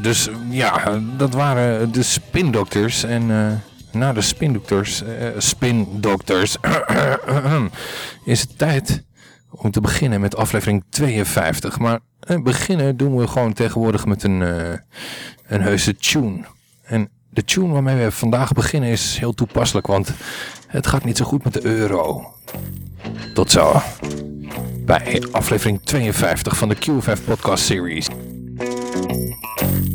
Dus ja, dat waren de spindokters. En uh, na de spindokters, uh, spindokters, is het tijd om te beginnen met aflevering 52. Maar uh, beginnen doen we gewoon tegenwoordig met een, een heuse tune. En de tune waarmee we vandaag beginnen is heel toepasselijk, want het gaat niet zo goed met de euro. Tot zo. Bij aflevering 52 van de QFF podcast series. Thank you.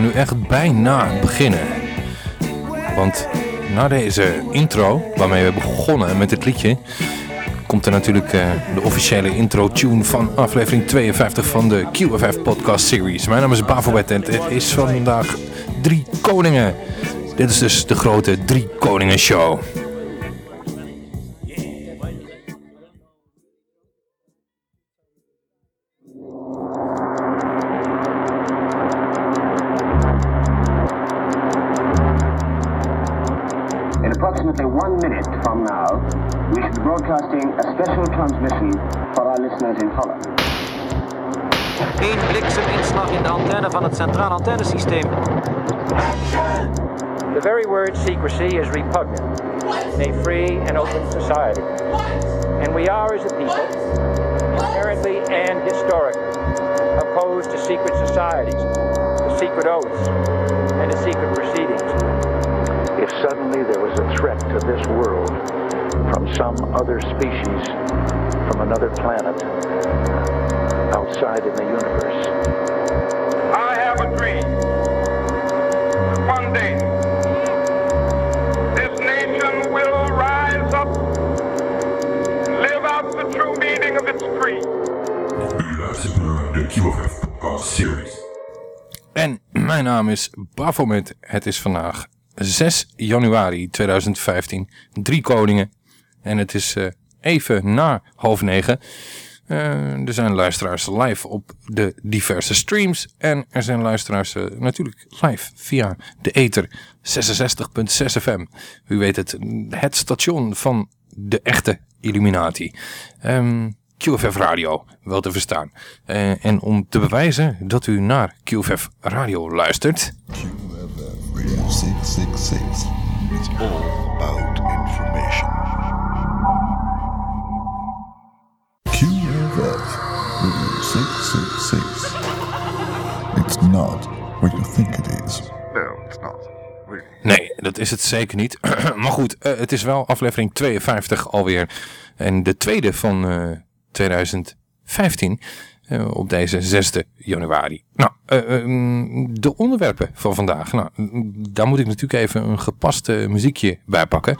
Nu echt bijna beginnen. Want na deze intro, waarmee we begonnen met het liedje, komt er natuurlijk uh, de officiële intro-tune van aflevering 52 van de QFF podcast series. Mijn naam is Bavobet en het is vandaag Drie Koningen. Dit is dus de grote Drie Koningen show. Outside in the universe. I have a dream. One day, this nation will rise up and live out the true meaning of its creed. series. En mijn naam is Bafomet. Het is vandaag 6 januari 2015. Drie koningen en het is uh, even na half negen. Uh, er zijn luisteraars live op de diverse streams. En er zijn luisteraars uh, natuurlijk live via de ether 66.6 FM. U weet het, het station van de echte Illuminati. Um, QFF Radio, wel te verstaan. Uh, en om te bewijzen dat u naar QFF Radio luistert... QFF 666. It's all about information. 666. It's not what you think it is. No, it's not. Nee, dat is het zeker niet. maar goed, uh, het is wel aflevering 52 alweer. En de tweede van uh, 2015 uh, op deze 6 januari. Nou, ehm, de onderwerpen van vandaag. Nou, daar moet ik natuurlijk even een gepaste muziekje bij pakken.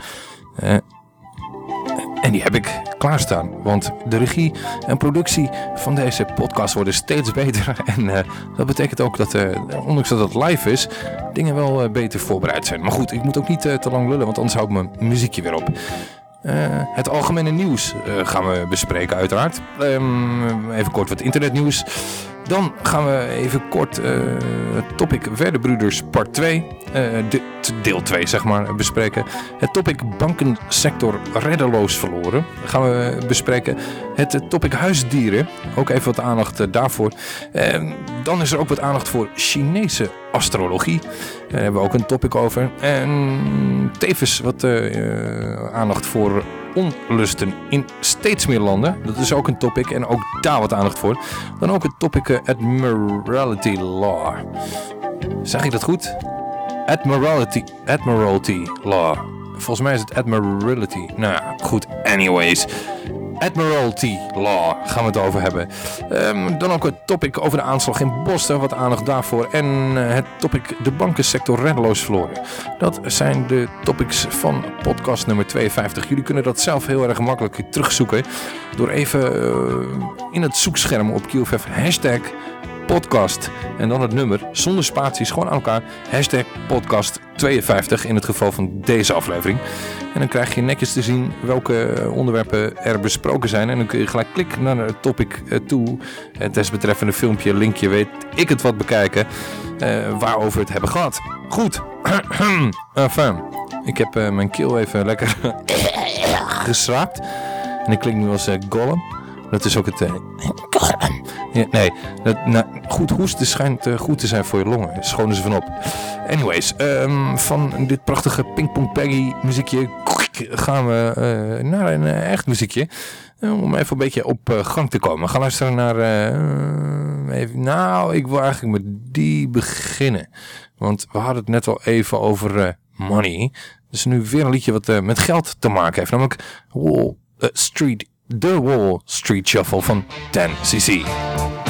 En die heb ik klaarstaan. Want de regie en productie van deze podcast worden steeds beter. En uh, dat betekent ook dat, uh, ondanks dat het live is, dingen wel uh, beter voorbereid zijn. Maar goed, ik moet ook niet te lang lullen, want anders hou ik mijn muziekje weer op. het algemene nieuws gaan we bespreken uiteraard. Um, even kort wat internetnieuws. Dan gaan we even kort uh, het topic Verdebroeders part 2, uh, de, deel 2 zeg maar, bespreken. Het topic bankensector reddeloos verloren gaan we bespreken. Het topic huisdieren, ook even wat aandacht uh, daarvoor. dan is er ook wat aandacht voor Chinese astrologie. Daar hebben we ook een topic over. En tevens wat aandacht voor onlusten in steeds meer landen. Dat is ook een topic en ook daar wat aandacht voor. Dan ook het topic uh, Admiralty Law. Zeg ik dat goed? Admiralty, Admiralty Law. Volgens mij is het Admiralty. Nou goed, anyways. Admiralty Law gaan we het over hebben. Um, dan ook het topic over de aanslag in Boston, wat aandacht daarvoor. En uh, het topic de bankensector reddeloos verloren. Dat zijn de topics van podcast nummer 52. Jullie kunnen dat zelf heel erg makkelijk terugzoeken. Door even uh, in het zoekscherm op QFF hashtag podcast en dan het nummer zonder spaties gewoon aan elkaar. Hashtag podcast 52 in het geval van deze aflevering. En dan krijg je netjes te zien welke onderwerpen er besproken zijn. En dan kun je gelijk klikken naar het topic eh, toe. Het desbetreffende filmpje, linkje, weet ik het wat bekijken. Uh, waarover we het hebben gehad. Goed. enfin, ik heb uh, mijn keel even lekker geschraapt. En ik klink nu als uh, Gollum. Dat is ook het... Uh, nee, dat, nou, goed hoesten schijnt uh, goed te zijn voor je longen. Schonen ze van op. Anyways, um, van dit prachtige Ping Peggy muziekje gaan we uh, naar een echt muziekje. om even een beetje op gang te komen. Gaan luisteren naar... even, nou, ik wil eigenlijk met die beginnen. Want we hadden het net al even over money. Dus nu weer een liedje wat met geld te maken heeft. Namelijk Wall Street The Wall Street Shuffle van 10cc.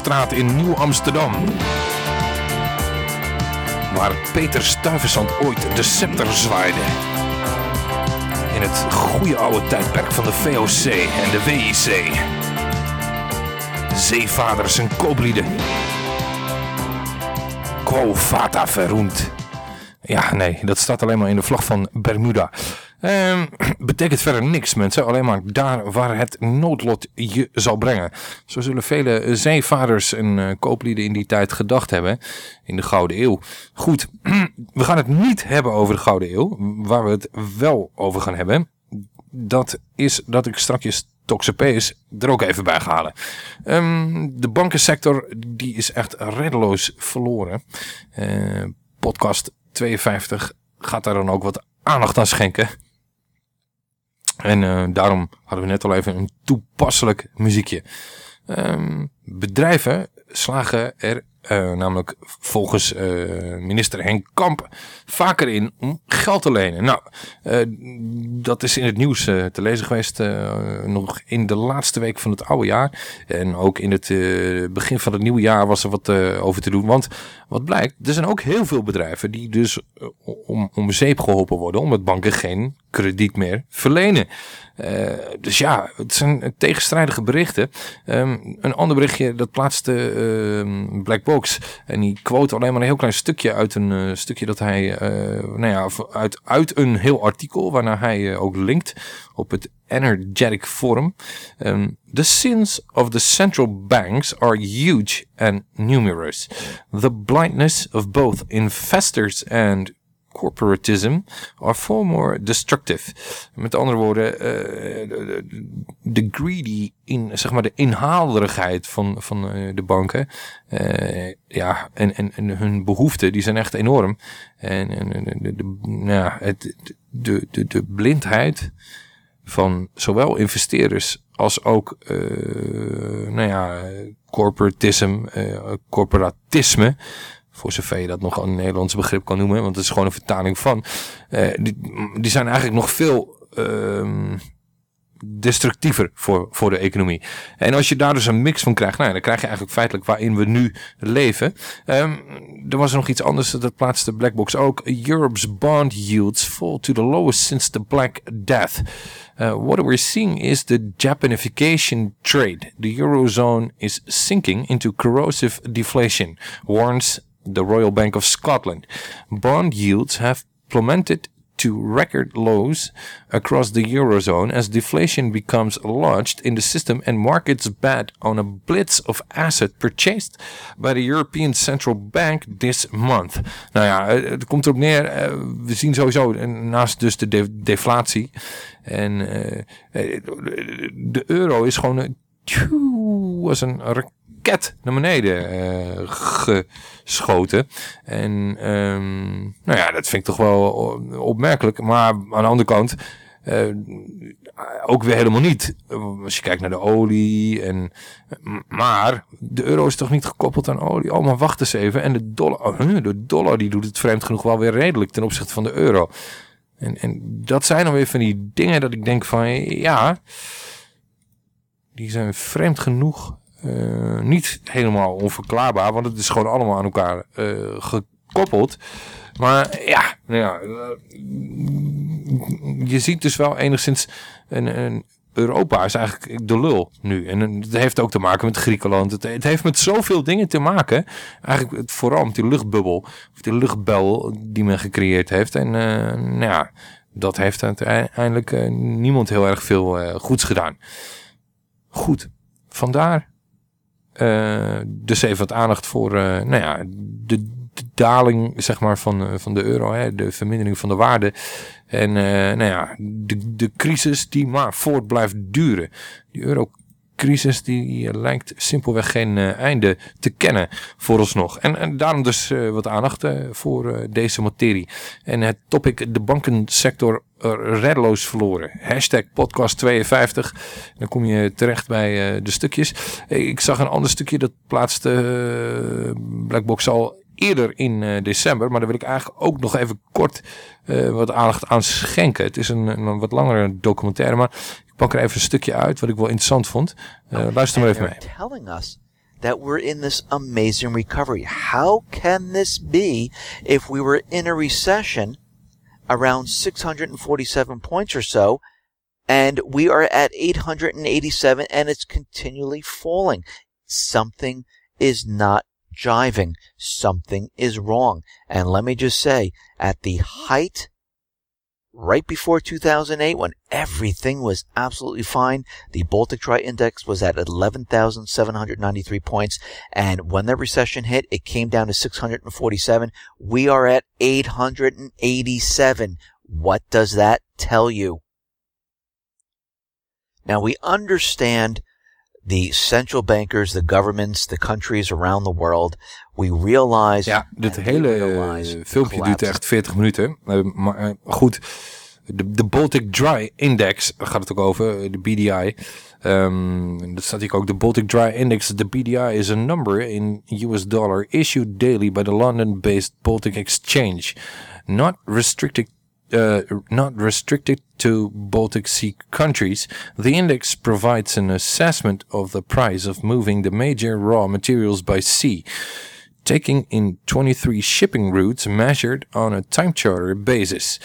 Walstraat in Nieuw-Amsterdam. Waar Peter Stuyvesant ooit de scepter zwaaide. In het goede oude tijdperk van de VOC en de WIC. Zeevaders en kooplieden. Quo fata verroend. Ja, nee, dat staat alleen maar in de vlag van Bermuda. Ehm, betekent verder niks mensen, alleen maar daar waar het noodlot je zal brengen. Zo zullen vele zeevaders en uh, kooplieden in die tijd gedacht hebben, in de Gouden Eeuw. Goed, we gaan het niet hebben over de Gouden Eeuw, waar we het wel over gaan hebben. Dat is dat ik straks Toxapeus er ook even bij halen. Ehm, de bankensector die is echt reddeloos verloren. Uh, podcast 52 gaat daar dan ook wat aandacht aan schenken. En uh, daarom hadden we net al even een toepasselijk muziekje. Um, bedrijven slagen er uh, namelijk volgens uh, minister Henk Kamp vaker in om geld te lenen. Nou, uh, dat is in het nieuws te lezen geweest nog in de laatste week van het oude jaar. En ook in het begin van het nieuwe jaar was er wat over te doen. Want wat blijkt, er zijn ook heel veel bedrijven die dus om, om zeep geholpen worden omdat banken geen krediet meer verlenen. Uh, dus ja, het zijn tegenstrijdige berichten. Um, een ander berichtje, dat plaatste uh, Black Box. En die quote alleen maar een heel klein stukje uit een uh, stukje dat hij, uh, nou ja, uit, uit een heel artikel, waarna hij ook linkt op het Energetic Forum. Um, the sins of the central banks are huge and numerous. The blindness of both investors and corporatism are far more destructive. Met andere woorden, uh, de, de, greedy, in, zeg maar de inhalerigheid van, van uh, de banken, uh, ja, en, en, hun behoeften, die zijn echt enorm. En, en de, de, nou het, de, de, de blindheid van zowel investeerders als ook, nou ja, corporatism, corporatisme, voor zover je dat nog een Nederlands begrip kan noemen. Want het is gewoon een vertaling van. Uh, die, die, zijn eigenlijk nog veel uh, destructiever voor, voor de economie. En als je daar dus een mix van krijgt. Nou, dan krijg je eigenlijk feitelijk waarin we nu leven. Um, er was nog iets anders. Dat plaatste Blackbox ook. Europe's bond yields fall to the lowest since the Black Death. Uh, what we're seeing is the Japanification trade. The Eurozone is sinking into corrosive deflation, warns the Royal Bank of Scotland. Bond yields have plummeted to record lows across the Eurozone as deflation becomes lodged in the system and markets bet on a blitz of asset purchased by the European Central Bank this month. Nou ja, het komt erop neer, uh, we zien sowieso naast dus de de deflatie en uh, de euro is gewoon een, was een raket naar beneden uh, geschoten. En um, nou ja, dat vind ik toch wel opmerkelijk. Maar aan de andere kant... Uh, ook weer helemaal niet. Als je kijkt naar de olie. En, maar de euro is toch niet gekoppeld aan olie. Oh, maar wacht eens even. En de dollar, oh, de dollar die doet het vreemd genoeg wel weer redelijk ten opzichte van de euro. En, en dat zijn dan weer van die dingen dat ik denk van ja, die zijn vreemd genoeg uh, niet helemaal onverklaarbaar, want het is gewoon allemaal aan elkaar uh, gekoppeld. Maar ja, nou ja je ziet dus wel enigszins een, een Europa is eigenlijk de lul nu. En dat heeft ook te maken met Griekenland. Het, het, heeft met zoveel dingen te maken. Eigenlijk het, vooral met die luchtbubbel. Of die luchtbel die men gecreëerd heeft. En nou ja, dat heeft uiteindelijk niemand heel erg veel goeds gedaan. Goed, vandaar dus even wat aandacht voor uh, nou ja, de, daling zeg maar, van, uh, van de euro, hè, de vermindering van de waarde. En nou ja, de, de crisis die maar voort blijft duren. Die euro crisis die lijkt simpelweg geen einde te kennen vooralsnog. En, en daarom dus wat aandacht voor deze materie. En het topic de bankensector reddeloos verloren. Hashtag podcast 52. Dan kom je terecht bij de stukjes. Ik zag een ander stukje dat plaatste Blackbox al eerder in december. Maar daar wil ik eigenlijk ook nog even kort wat aandacht aan schenken. Het is een, wat langere documentaire, maar pak er even een stukje uit wat ik wel interessant vond. Uh, luister maar even mee. Telling us that we're in this amazing recovery. How can this be if we were in a recession around 647 points or so and we are at 887 and it's continually falling? Something is not jiving. Something is wrong. And let me just say, at the height, right before 2008, when everything was absolutely fine, the Baltic Dry Index was at 11,793 points. And when the recession hit, it came down to 647. We are at 887. What does that tell you? Now we understand the central bankers, the governments, the countries around the world. We realize. Ja, dit hele uh, filmpje duurt echt 40 minuten. Uh, maar uh, goed, de, de Baltic Dry Index gaat het ook over, de BDI. Um, dat staat hier ook. De Baltic Dry Index, de BDI, is a number in US dollar issued daily by the London-based Baltic Exchange. Not restricted uh, not restricted to Baltic Sea countries, the index provides an assessment of the price of moving the major raw materials by sea, taking in 23 shipping routes measured on a time charter basis.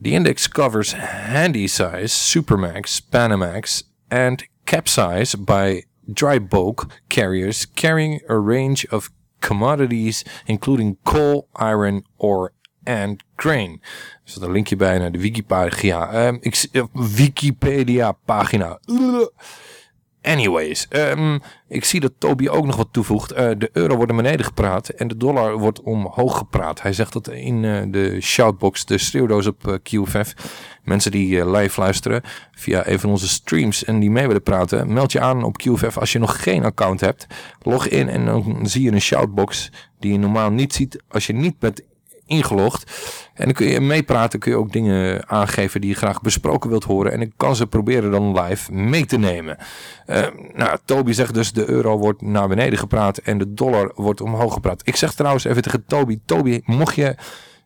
The index covers handy-size, Supermax, Panamax, and capsize by dry bulk carriers carrying a range of commodities including coal, iron, ore, and grain. Er staat een linkje bij naar de Wikipedia, um, ik, uh, Wikipedia pagina. Anyways, um, ik zie dat Toby ook nog wat toevoegt. Uh, de euro wordt naar beneden gepraat en de dollar wordt omhoog gepraat. Hij zegt dat in uh, de shoutbox, de schreeuwdoos op QFF. Mensen die live luisteren via een van onze streams en die mee willen praten. Meld je aan op QFF als je nog geen account hebt. Log in en dan zie je een shoutbox die je normaal niet ziet als je niet bent ingelogd. En dan kun je meepraten, kun je ook dingen aangeven die je graag besproken wilt horen. En ik kan ze proberen dan live mee te nemen. Uh, nou, Toby zegt dus de euro wordt naar beneden gepraat en de dollar wordt omhoog gepraat. Ik zeg trouwens even tegen Toby, Toby, mocht je...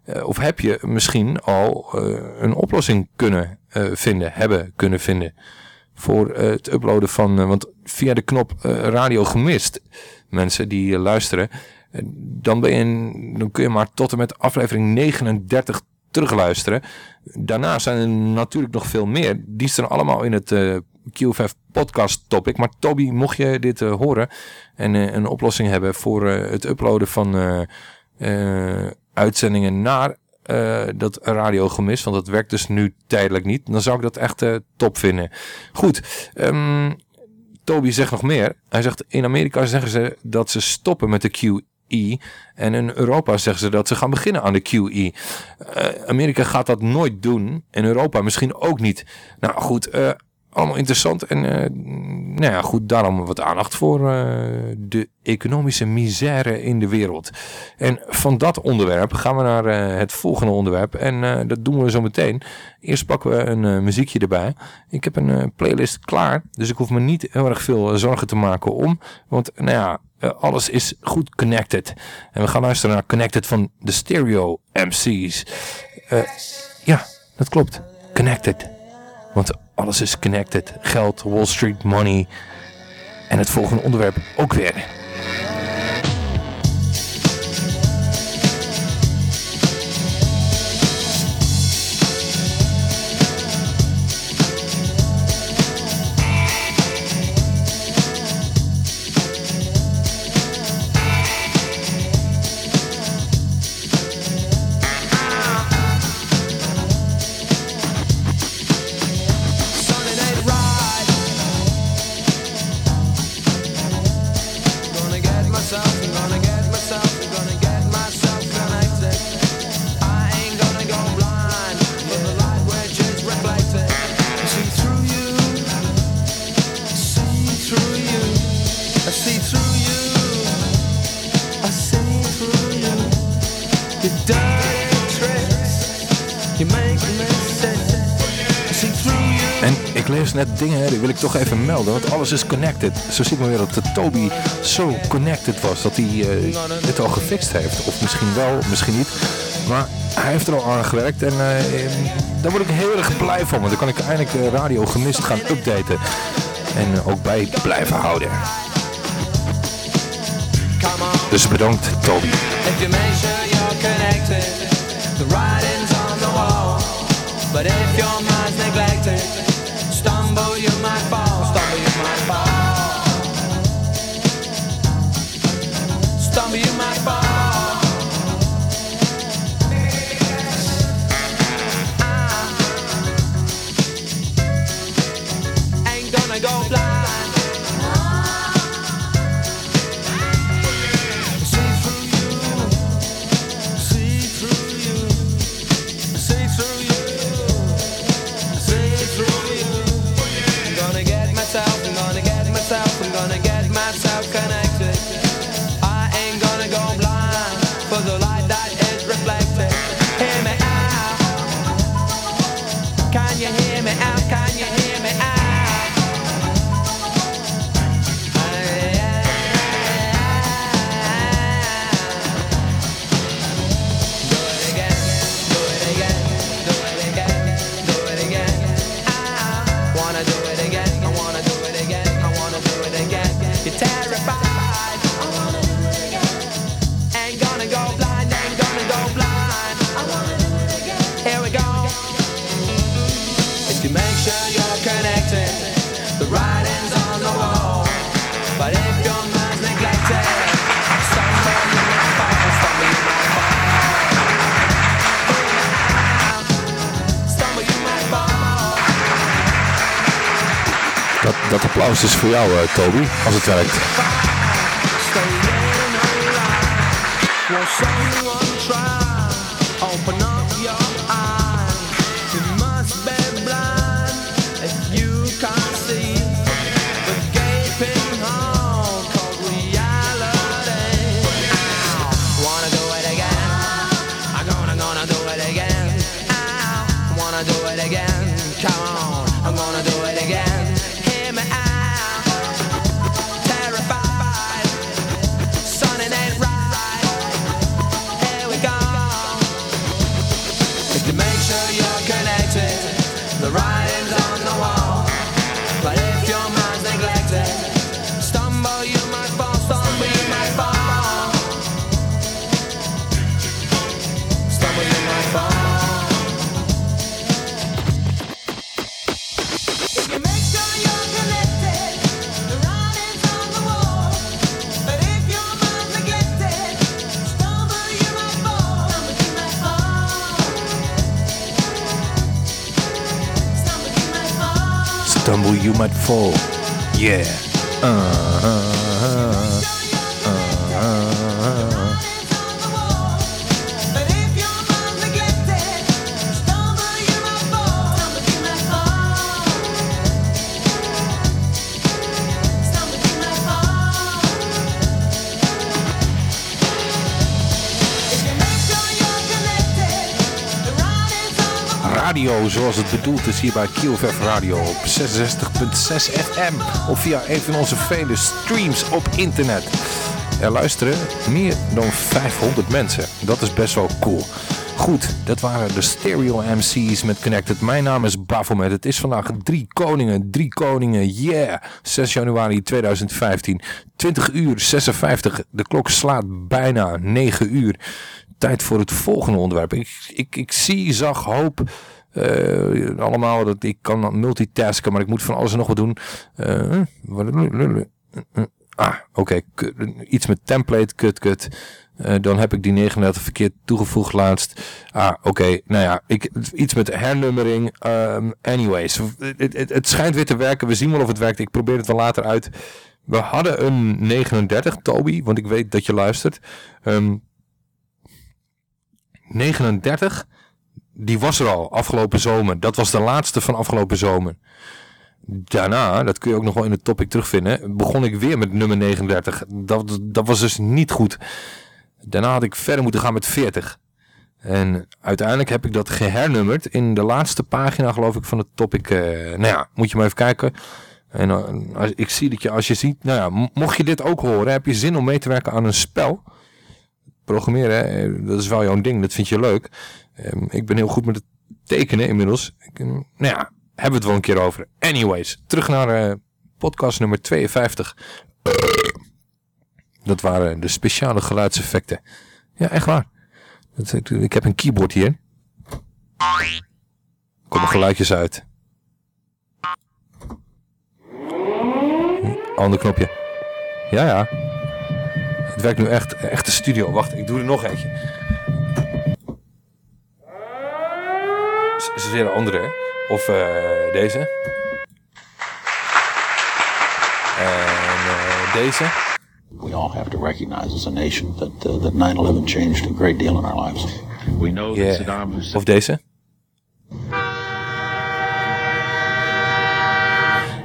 Uh, of heb je misschien al uh, een oplossing kunnen vinden, hebben kunnen vinden voor het uploaden van, want via de knop radio gemist, mensen die luisteren, dan, ben dan kun je maar tot en met aflevering 39 terugluisteren. Daarna zijn er natuurlijk nog veel meer. Die staan allemaal in het uh, eh, QFF podcast topic. Maar Toby, mocht je dit uh, horen en een oplossing hebben voor het uploaden van uitzendingen naar dat radiogemis, want dat werkt dus nu tijdelijk niet, dan zou ik dat echt top vinden. Goed, um, Toby zegt nog meer. Hij zegt in Amerika zeggen ze dat ze stoppen met de QE en in Europa zeggen ze dat ze gaan beginnen aan de QE. Uh, Amerika gaat dat nooit doen. En Europa misschien ook niet. Nou goed, uh, allemaal interessant. En uh, nou ja, goed, daarom wat aandacht voor de economische misère in de wereld. En van dat onderwerp gaan we naar het volgende onderwerp. En dat doen we zo meteen. Eerst pakken we een muziekje erbij. Ik heb een playlist klaar. Dus ik hoef me niet heel erg veel zorgen te maken om. Want nou ja uh, alles is goed connected. En we gaan luisteren naar Connected van de Stereo MC's. Uh, ja, dat klopt. Connected. Want alles is connected. Geld, Wall Street, money. En het volgende onderwerp ook weer. Dingen, die wil ik toch even melden, want alles is connected. Zo zie ik maar weer dat de Toby zo connected was dat hij uh, dit al gefixt heeft. Of misschien wel, misschien niet. Maar hij heeft er al aan gewerkt en uh, daar word ik heel erg blij van. Want dan kan ik eindelijk uh, Radio Gemist gaan updaten. En ook bij blijven houden. Dus bedankt Toby. If Stumble is voor jou, uh, Toby, als het werkt. full. Zoals het bedoeld is hier bij QFF Radio op 66.6 FM of via een van onze vele streams op internet. Er luisteren meer dan 500 mensen. Dat is best wel cool. Goed, dat waren de Stereo MC's met Connected. Mijn naam is Bafomet. Het is vandaag drie koningen, drie koningen, yeah! 6 januari 2015, 20 uur 56. De klok slaat bijna 9 uur. Tijd voor het volgende onderwerp. Ik, ik, ik zie, zag, hoop... eh, allemaal dat ik kan multitasken, maar ik moet van alles en nog wat doen. Eh, ah, oké. Iets met template, kut, kut. Eh, dan heb ik die 39 verkeerd toegevoegd laatst. Ah, oké. Nou ja, ik, iets met hernummering. Ehm, anyways, het, schijnt weer te werken. We zien wel of het werkt. Ik probeer het wel later uit. We hadden een 39, Toby, want ik weet dat je luistert. Ehm 39, die was er al afgelopen zomer. Dat was de laatste van afgelopen zomer. Daarna, dat kun je ook nog wel in het topic terugvinden, begon ik weer met nummer 39. Dat, dat was dus niet goed. Daarna had ik verder moeten gaan met 40. En uiteindelijk heb ik dat gehernummerd in de laatste pagina geloof ik van het topic. Uh, nou ja, moet je maar even kijken. En uh, als, ik zie dat je als je ziet, nou ja, mocht je dit ook horen, heb je zin om mee te werken aan een spel. Programmeren, hè, dat is wel jouw ding, dat vind je leuk. Um, ik ben heel goed met het tekenen inmiddels. Ik, nou ja, hebben we het wel een keer over. Anyways, terug naar uh, podcast nummer 52. Dat waren de speciale geluidseffecten. Ja, echt waar. Ik heb een keyboard hier. Er komen geluidjes uit. Ander knopje. Ja, ja. Het werkt nu echt. Echte studio. Wacht, ik doe er nog eentje. Is weer een andere, hè? Of uh, deze. En uh, deze. We all have to recognize as a nation that uh, that 9/11 changed a great deal in our lives. We know yeah. that Saddam Hussein. Of deze.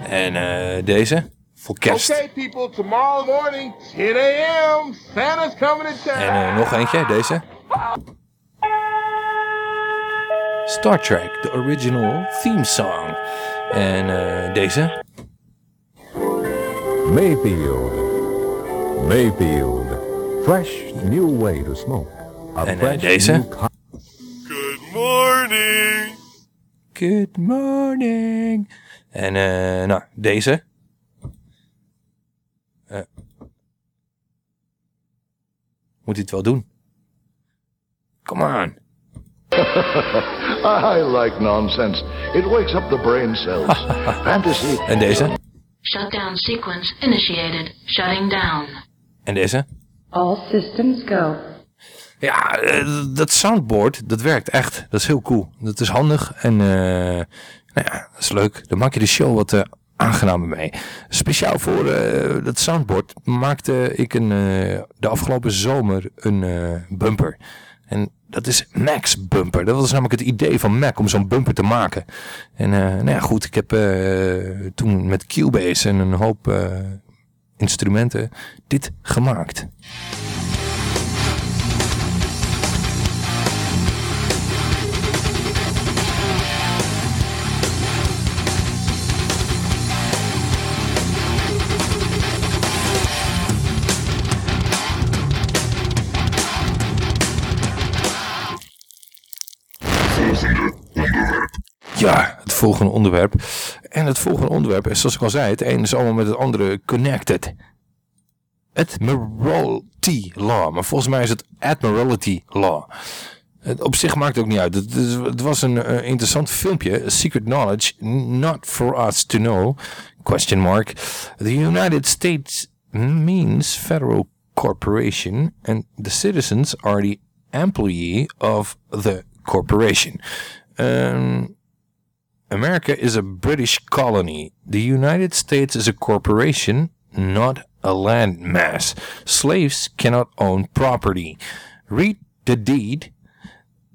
En uh, deze. Voor kerst. Okay, people, tomorrow morning, 10 a.m. Santa's coming to town. En uh, nog eentje, deze. Star Trek, the original theme song. En uh, deze. Mayfield. Mayfield. Fresh new way to smoke. A en uh, deze. Good morning. Good morning. En uh, nou, deze. Uh, moet hij het wel doen? Come on. I like nonsense. It wakes up the brain cells. Fantasy. En deze? Shutdown sequence initiated. Shutting down. En deze? All systems go. Ja, eh, dat soundboard, dat werkt echt. Dat is heel cool. Dat is handig en uh, nou ja, dat is leuk. Dan maak je de show wat uh, aangenamer mee. Speciaal voor uh, dat soundboard maakte ik een, de afgelopen zomer een bumper. En dat is Mac's bumper. Dat was namelijk het idee van Mac om zo'n bumper te maken. En nou ja, goed, ik heb toen met Cubase en een hoop instrumenten dit gemaakt. Ja, het volgende onderwerp. En het volgende onderwerp is, zoals ik al zei, het ene is allemaal met het andere connected. Admiralty Law. Maar volgens mij is het Admiralty Law. Het op zich maakt het ook niet uit. Het, was een uh, interessant filmpje. Secret knowledge, not for us to know. Question mark. The United States means federal corporation. And the citizens are the employee of the corporation. Um, America is a British colony. The United States is a corporation, not a land mass. Slaves cannot own property. Read the deed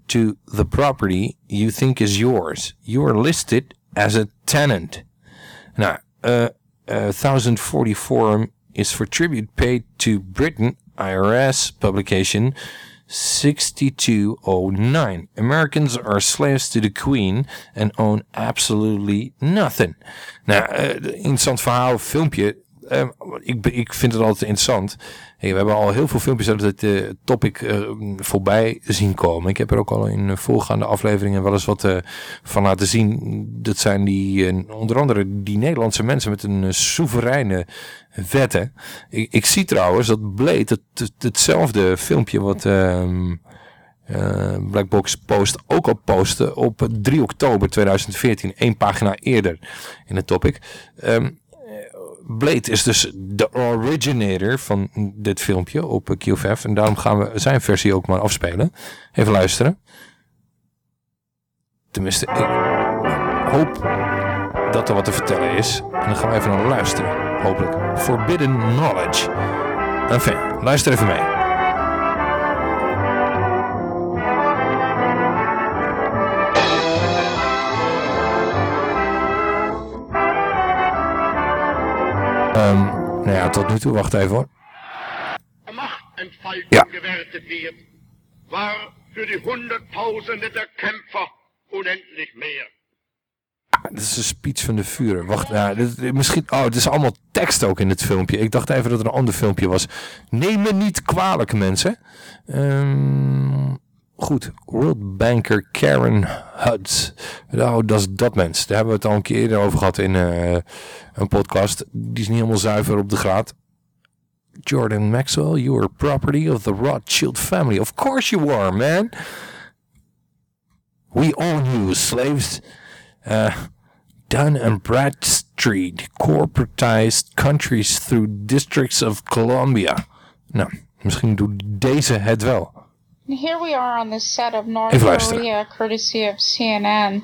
to the property you think is yours. You are listed as a tenant. Now, uh, uh, 1040 is for tribute paid to Britain IRS publication 6209. Americans are slaves to the Queen and own absolutely nothing. Nou, uh, interessant verhaal, filmpje. Uh, ik, ik vind het altijd interessant. We hebben al heel veel filmpjes uit het uh, topic uh, voorbij zien komen. Ik heb er ook al in voorgaande afleveringen wel eens wat uh, van laten zien. Dat zijn die, onder andere die Nederlandse mensen met een soevereine wetten. Ik, ik, zie trouwens dat Blade het, hetzelfde filmpje wat... Ehm, Blackbox Post ook al posten op 3 oktober 2014, één pagina eerder in het topic. Um, Blade is dus de originator van dit filmpje op QFF. En daarom gaan we zijn versie ook maar afspelen. Even luisteren. Tenminste, ik hoop dat er wat te vertellen is. En dan gaan we even naar luisteren. Hopelijk. Forbidden Knowledge. Enfin, luister even mee. Um, nou ja, tot nu toe. Wacht even hoor. Ja. war für die Hunderttausende der Kämpfer unendlich mehr. Dat is een speech van de vuren. Wacht, ja, dit- misschien... Oh, het is allemaal tekst ook in het filmpje. Ik dacht even dat er een ander filmpje was. Neem me niet kwalijk, mensen. Ehm, goed. World Banker Karen Huds. Nou, dat is dat mens. Daar hebben we het al een keer over gehad in eh, een podcast. Die is niet helemaal zuiver op de graad. Jordan Maxwell, you are property of the Rothschild family. Of course you are, man. We own you, slaves. Uh, Dun and Bradstreet corporatized countries through districts of Columbia. Nou, misschien doet deze het wel. Here we are on the set of North. Korea, courtesy of CNN.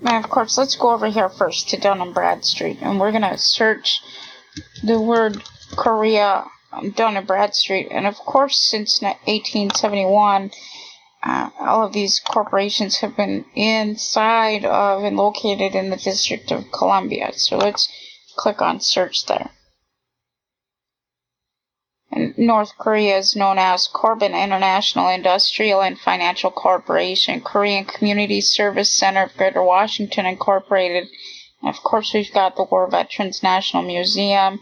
And of course, let's go over here first to Dun and Bradstreet, and we're gonna search the word Korea, Dun and Bradstreet, and of course, since 1871, uh, all of these corporations have been inside of and located in the District of Columbia. So let's click on search there. North Korea is known as Corbin International Industrial and Financial Corporation, Korean Community Service Center of Greater Washington Incorporated. And of course, we've got the War Veterans National Museum.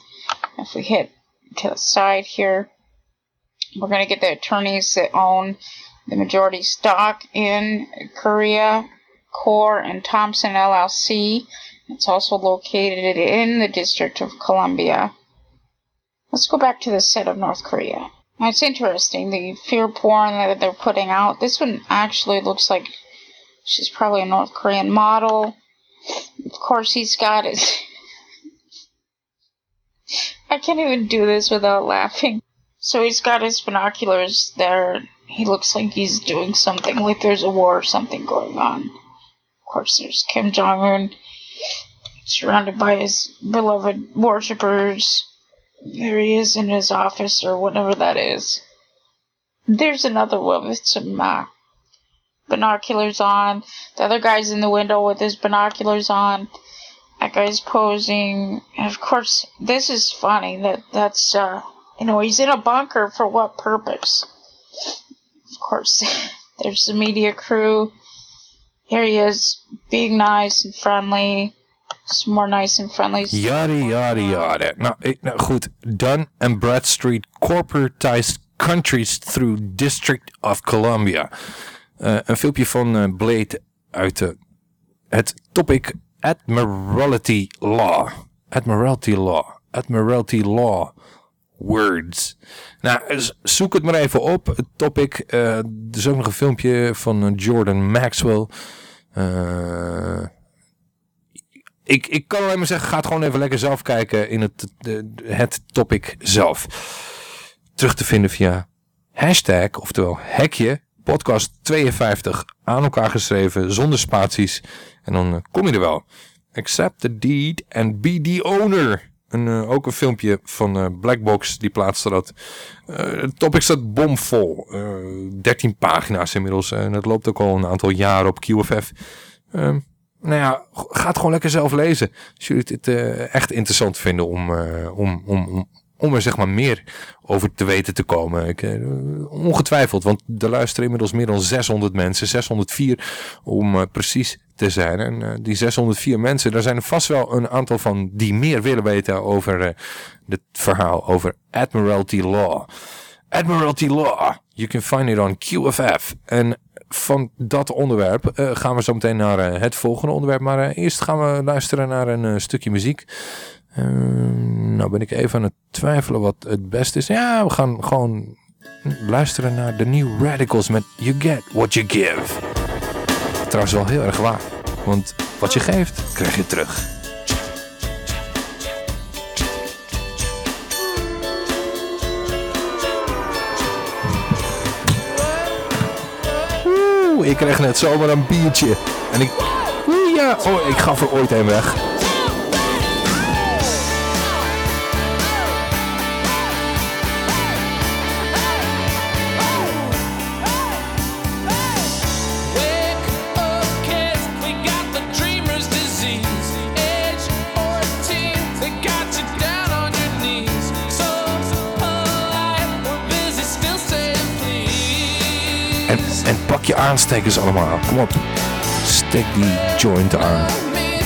If we hit to the side here, we're going to get the attorneys that own the majority stock in Korea, Core and Thompson LLC. It's also located in the District of Columbia. Let's go back to the set of North Korea. Now, it's interesting, the fear porn that they're putting out. This one actually looks like she's probably a North Korean model. Of course, he's got his. I can't even do this without laughing. So he's got his binoculars there. He looks like he's doing something, like there's a war or something going on. Of course, there's Kim Jong un, surrounded by his beloved worshippers. There he is in his office or whatever that is. There's another one with some uh, binoculars on. The other guy's in the window with his binoculars on. That guy's posing. And of course, this is funny. That that's uh, you know he's in a bunker for what purpose? Of course, there's the media crew. Here he is, being nice and friendly. Some more nice and friendly. Yada, yada, yada. Nou, nou goed. Dun and Bradstreet corporatized countries through District of Columbia. Eh, een filmpje van eh, Blade uit eh, het topic Admiralty Law. Admiralty Law. Admiralty Law. Words. Nou, zoek het maar even op. Het topic. er is ook nog een filmpje van Jordan Maxwell. Eh ik, ik kan alleen maar zeggen, ga het gewoon even lekker zelf kijken in het, de, het topic zelf. Terug te vinden via hashtag, oftewel hekje, podcast 52, aan elkaar geschreven, zonder spaties. En dan eh, kom je er wel. Accept the deed and be the owner. En, eh, ook een filmpje van eh, Blackbox, die plaatste dat. Eh, het topic staat bomvol. Eh 13 pagina's inmiddels. En het loopt ook al een aantal jaren op QFF. Nou ja, ga het gewoon lekker zelf lezen. Als jullie dit eh, echt interessant vinden om, eh, om, om, om, er zeg maar meer over te weten te komen. Ik, eh, ongetwijfeld, want er luisteren inmiddels meer dan 600 mensen. 604 om precies te zijn. En die 604 mensen, daar zijn er vast wel een aantal van die meer willen weten over het verhaal over Admiralty Law. Admiralty Law. You can find it on QFF. En van dat onderwerp eh, gaan we zo meteen naar eh, het volgende onderwerp. Maar eh, eerst gaan we luisteren naar een stukje muziek. Eh, nou ben ik even aan het twijfelen wat het beste is. Ja, we gaan gewoon luisteren naar de New Radicals met You Get What You Give. Trouwens wel heel erg waar. Want wat je geeft, krijg je terug. Ik kreeg net zomaar een biertje. En ik... Ja. Oh, ik gaf er ooit een weg. En, pak je aanstekers allemaal. Kom op. Steek die joint aan.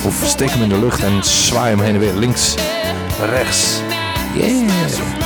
Of steek hem in de lucht en zwaai hem heen en weer. Links, rechts. Yeah.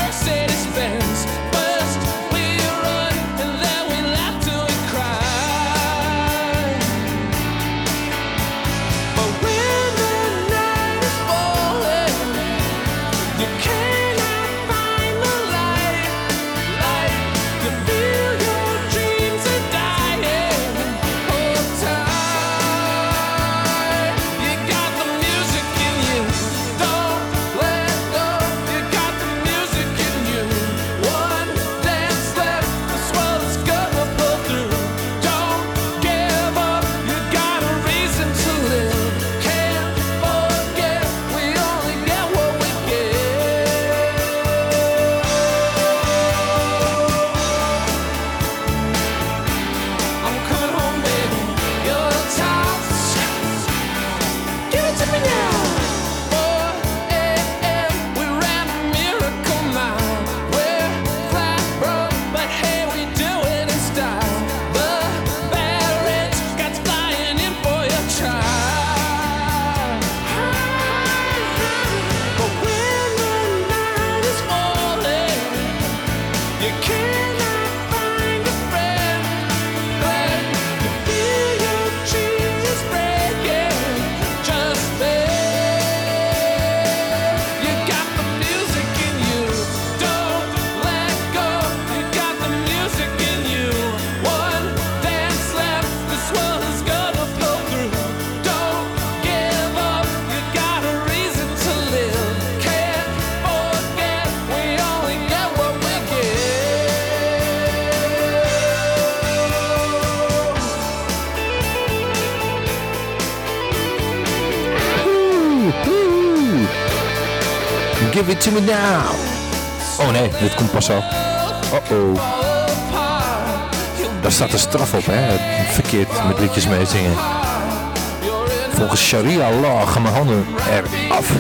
It me now. Oh nee, dit komt pas al. Oh oh. Daar staat de straf op, hè? Verkeerd met liedjes meezingen. Volgens sharia law gaan mijn handen eraf.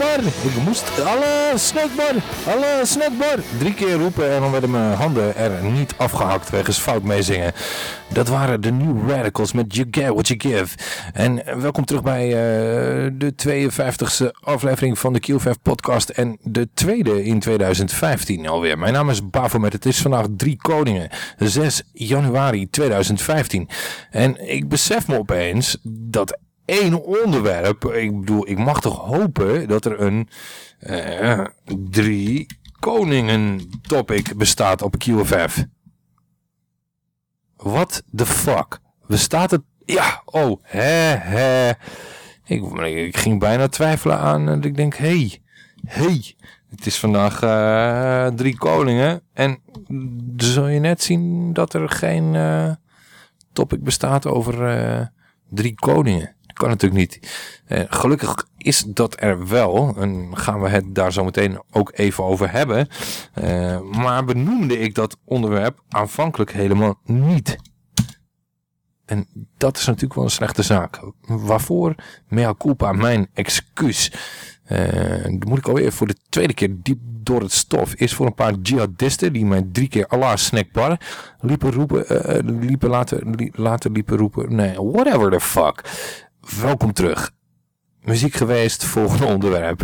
Snackbar. Ik moest alle snackbar. Alle. Drie keer roepen en dan werden mijn handen er niet afgehakt wegens fout meezingen. Dat waren de New Radicals met You Get What You Give. En welkom terug bij uh, de 52e aflevering van de Q5 podcast. En de tweede in 2015 alweer. Mijn naam is Bafomet. Het is vandaag drie koningen. 6 januari 2015. En ik besef me opeens dat één onderwerp. Ik bedoel, ik mag toch hopen dat er een uh, drie koningen topic bestaat op QFF. What the fuck? Bestaat het... Ja, oh, hè, hè. Ik, ging bijna twijfelen aan dat ik denk, hey, hey. Het is vandaag uh, drie koningen. En zul je net zien dat er geen uh, topic bestaat over drie koningen. Kan natuurlijk niet. Uh, gelukkig is dat er wel. En gaan we het daar zo meteen ook even over hebben. Uh, maar benoemde ik dat onderwerp aanvankelijk helemaal niet. En dat is natuurlijk wel een slechte zaak. Waarvoor? Mea culpa, mijn excuus. Dan moet ik alweer voor de tweede keer diep door het stof. Is voor een paar jihadisten die mij drie keer Allah snackbar liepen roepen. Liepen later, later liepen roepen. Nee, whatever the fuck. Welkom terug. Muziek geweest, volgende onderwerp.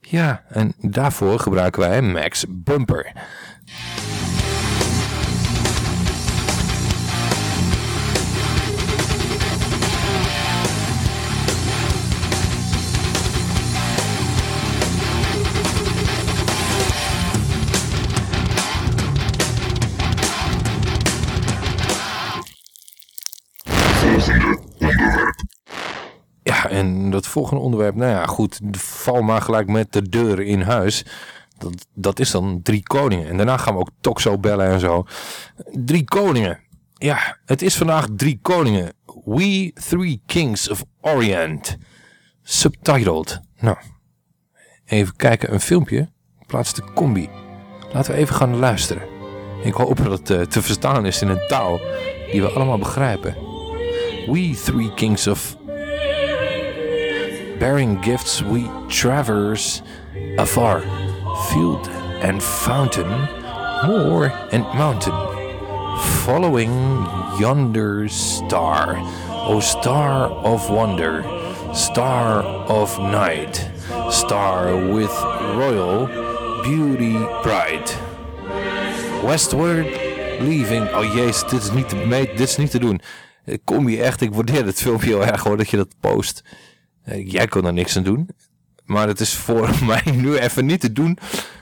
Ja, en daarvoor gebruiken wij Max Bumper. En dat volgende onderwerp, nou ja, goed, val maar gelijk met de deur in huis. Dat, dat is dan Drie Koningen. En daarna gaan we ook Toxo bellen en zo. Drie Koningen. Ja, het is vandaag Drie Koningen. We Three Kings of Orient. Subtitled. Nou, even kijken, een filmpje. Plaats de combi. Laten we even gaan luisteren. Ik hoop dat het uh, te verstaan is in een taal die we allemaal begrijpen. We Three Kings of bearing gifts we traverse afar, field and fountain, moor and mountain, following yonder star, O star of wonder, star of night, star with royal beauty bright. Westward leaving, oh jezus, dit is niet te, dit is niet te doen. Kom je echt, ik waardeer het filmpje heel erg hoor dat je dat post. Jij kon er niks aan doen. Maar het is voor mij nu even niet te doen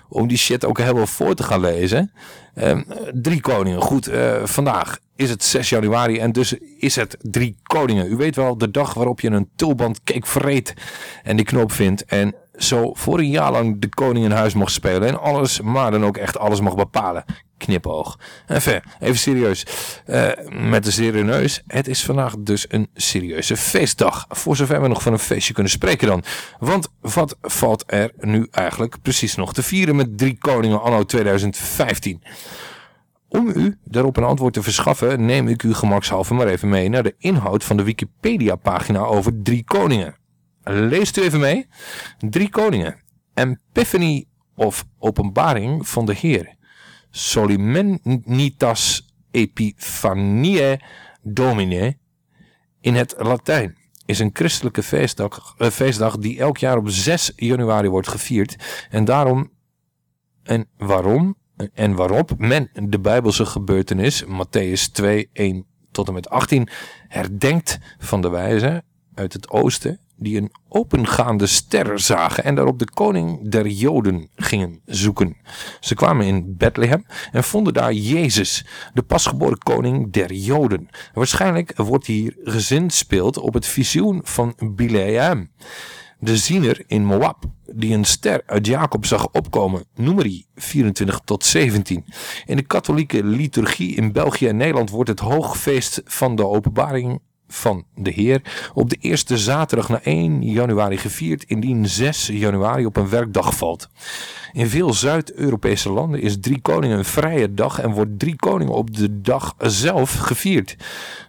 om die shit ook helemaal voor te gaan lezen. Um, drie koningen. Goed, uh, vandaag is het 6 januari en dus is het drie koningen. U weet wel, de dag waarop je een tulband cake vreet en die knop vindt. En zo voor een jaar lang de koning in huis mocht spelen. En alles, maar dan ook echt alles mag bepalen. Knipoog. Enfin, even serieus. Uh, met de neus. Het is vandaag dus een serieuze feestdag. Voor zover we nog van een feestje kunnen spreken dan. Want wat valt er nu eigenlijk precies nog te vieren met drie koningen anno 2015? Om u daarop een antwoord te verschaffen, neem ik u gemakshalve maar even mee naar de inhoud van de Wikipedia-pagina over drie koningen. Leest u even mee. Drie koningen. Epiphany of openbaring van de Heer. Solimenitas Epiphaniae Domine in het Latijn is een christelijke feestdag, uh, feestdag die elk jaar op 6 januari wordt gevierd. En daarom en waarom en waarop men de Bijbelse gebeurtenis, Matthäus 2, 1 tot en met 18, herdenkt van de wijze uit het oosten die een opengaande ster zagen en daarop de koning der Joden gingen zoeken. Ze kwamen in Bethlehem en vonden daar Jezus, de pasgeboren koning der Joden. Waarschijnlijk wordt hier gezinspeeld op het visioen van Bileam, de ziener in Moab, die een ster uit Jacob zag opkomen, nummerie 24 tot 17. In de katholieke liturgie in België en Nederland wordt het hoogfeest van de openbaring van de Heer op de eerste zaterdag na 1 januari gevierd, indien 6 januari op een werkdag valt. In veel Zuid-Europese landen is Drie Koningen een vrije dag en wordt Drie Koningen op de dag zelf gevierd.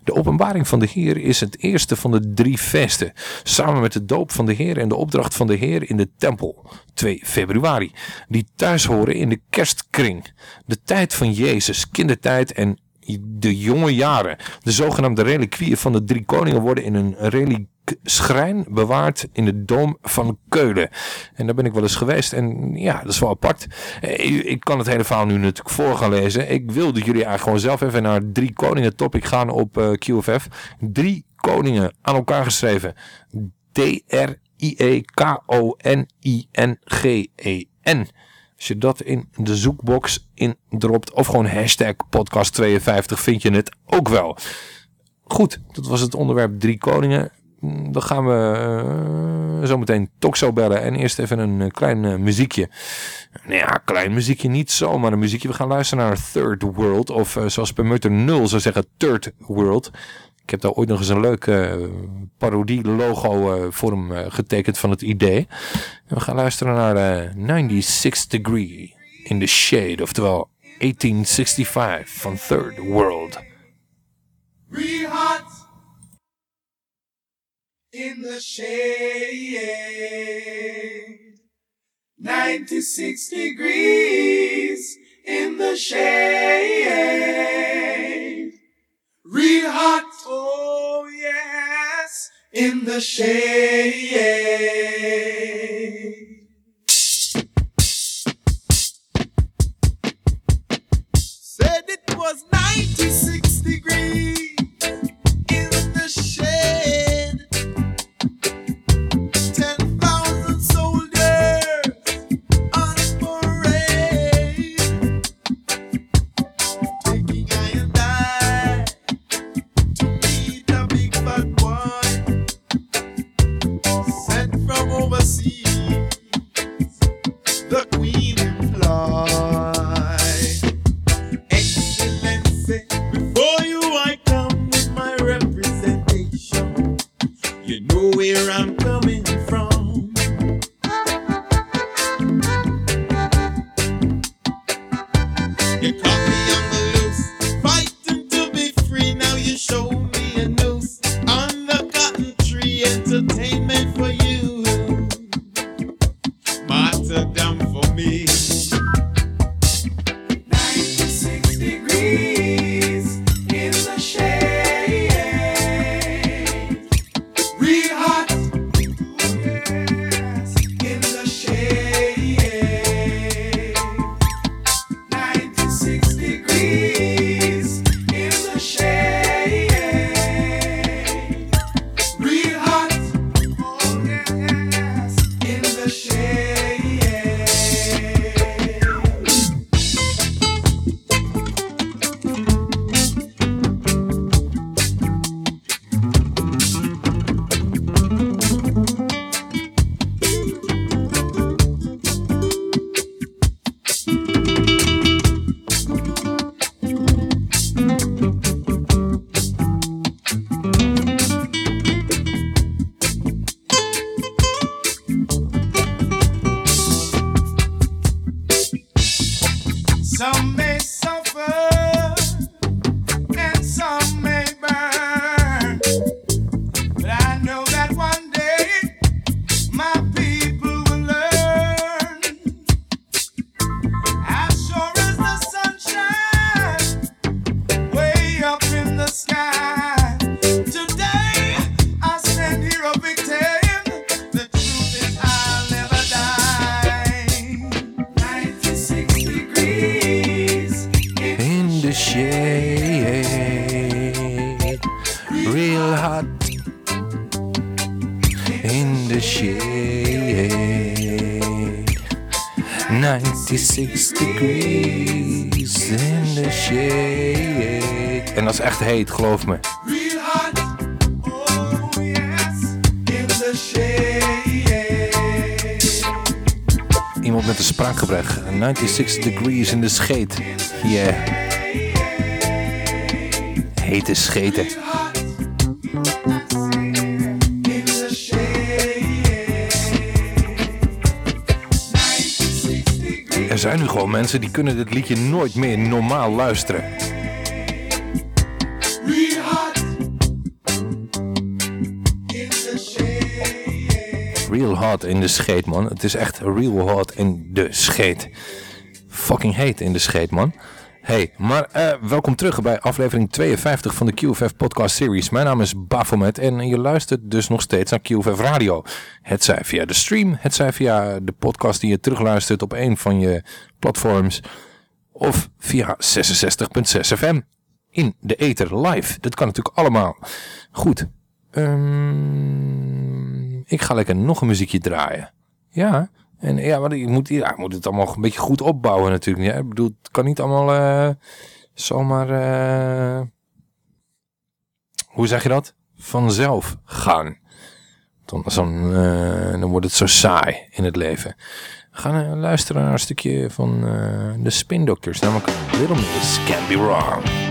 De openbaring van de Heer is het eerste van de drie feesten, samen met de doop van de Heer en de opdracht van de Heer in de tempel, 2 februari, die thuis horen in de kerstkring. De tijd van Jezus, kindertijd en de jonge jaren. De zogenaamde reliquieën van de drie koningen worden in een reliekschrijn bewaard in de Dom van Keulen. En daar ben ik wel eens geweest en ja, dat is wel apart. Eh, ik kan het hele verhaal nu natuurlijk voor gaan lezen. Ik wilde jullie eigenlijk gewoon zelf even naar drie koningen topic gaan op eh, QFF. Drie koningen aan elkaar geschreven. D-R-I-E-K-O-N-I-N-G-E-N. Als je dat in de zoekbox indropt of gewoon hashtag podcast52 vind je het ook wel. Goed, dat was het onderwerp Drie Koningen. Dan gaan we uh, zo meteen Toxo bellen. En eerst even een uh, klein uh, muziekje. Nou ja, klein muziekje niet zomaar een muziekje. We gaan luisteren naar Third World. Of zoals Permutter 0 zou zeggen, Third World. Ik heb daar ooit nog eens een leuk parodie-logo voor hem getekend van het idee. we gaan luisteren naar 96 Degree in the Shade, oftewel 1865 van Third World. In the shade. 96 degrees in the shade. Real hot, oh yes, in the shade. Said it was 96 degrees Amsterdam. Echt heet, geloof me. Oh. Iemand met een spraakgebrek. 96 degrees in the shade. Yeah. Hete scheten. Er zijn nu gewoon mensen die kunnen dit liedje nooit meer normaal luisteren. In de scheet, man. Het is echt real hot in de scheet. Fucking heet in de scheet, man. Hey, maar eh, welkom terug bij aflevering 52 van de QFF podcast series. Mijn naam is Bafomet en je luistert dus nog steeds naar QFF Radio. Het zij via de stream, het zij via de podcast die je terugluistert op een van je platforms. Of via 66.6 FM in de ether live. Dat kan natuurlijk allemaal. Goed. Ehm, ik ga lekker nog een muziekje draaien. Ja, en ja, maar ik moet, ja, ik moet het allemaal een beetje goed opbouwen natuurlijk. Ja, ik bedoel, het kan niet allemaal eh, zomaar, eh, hoe zeg je dat? Vanzelf gaan. Dan, eh, dan wordt het zo saai in het leven. We gaan luisteren naar een stukje van de Spin Doctors, namelijk Little Miss Can Be Wrong.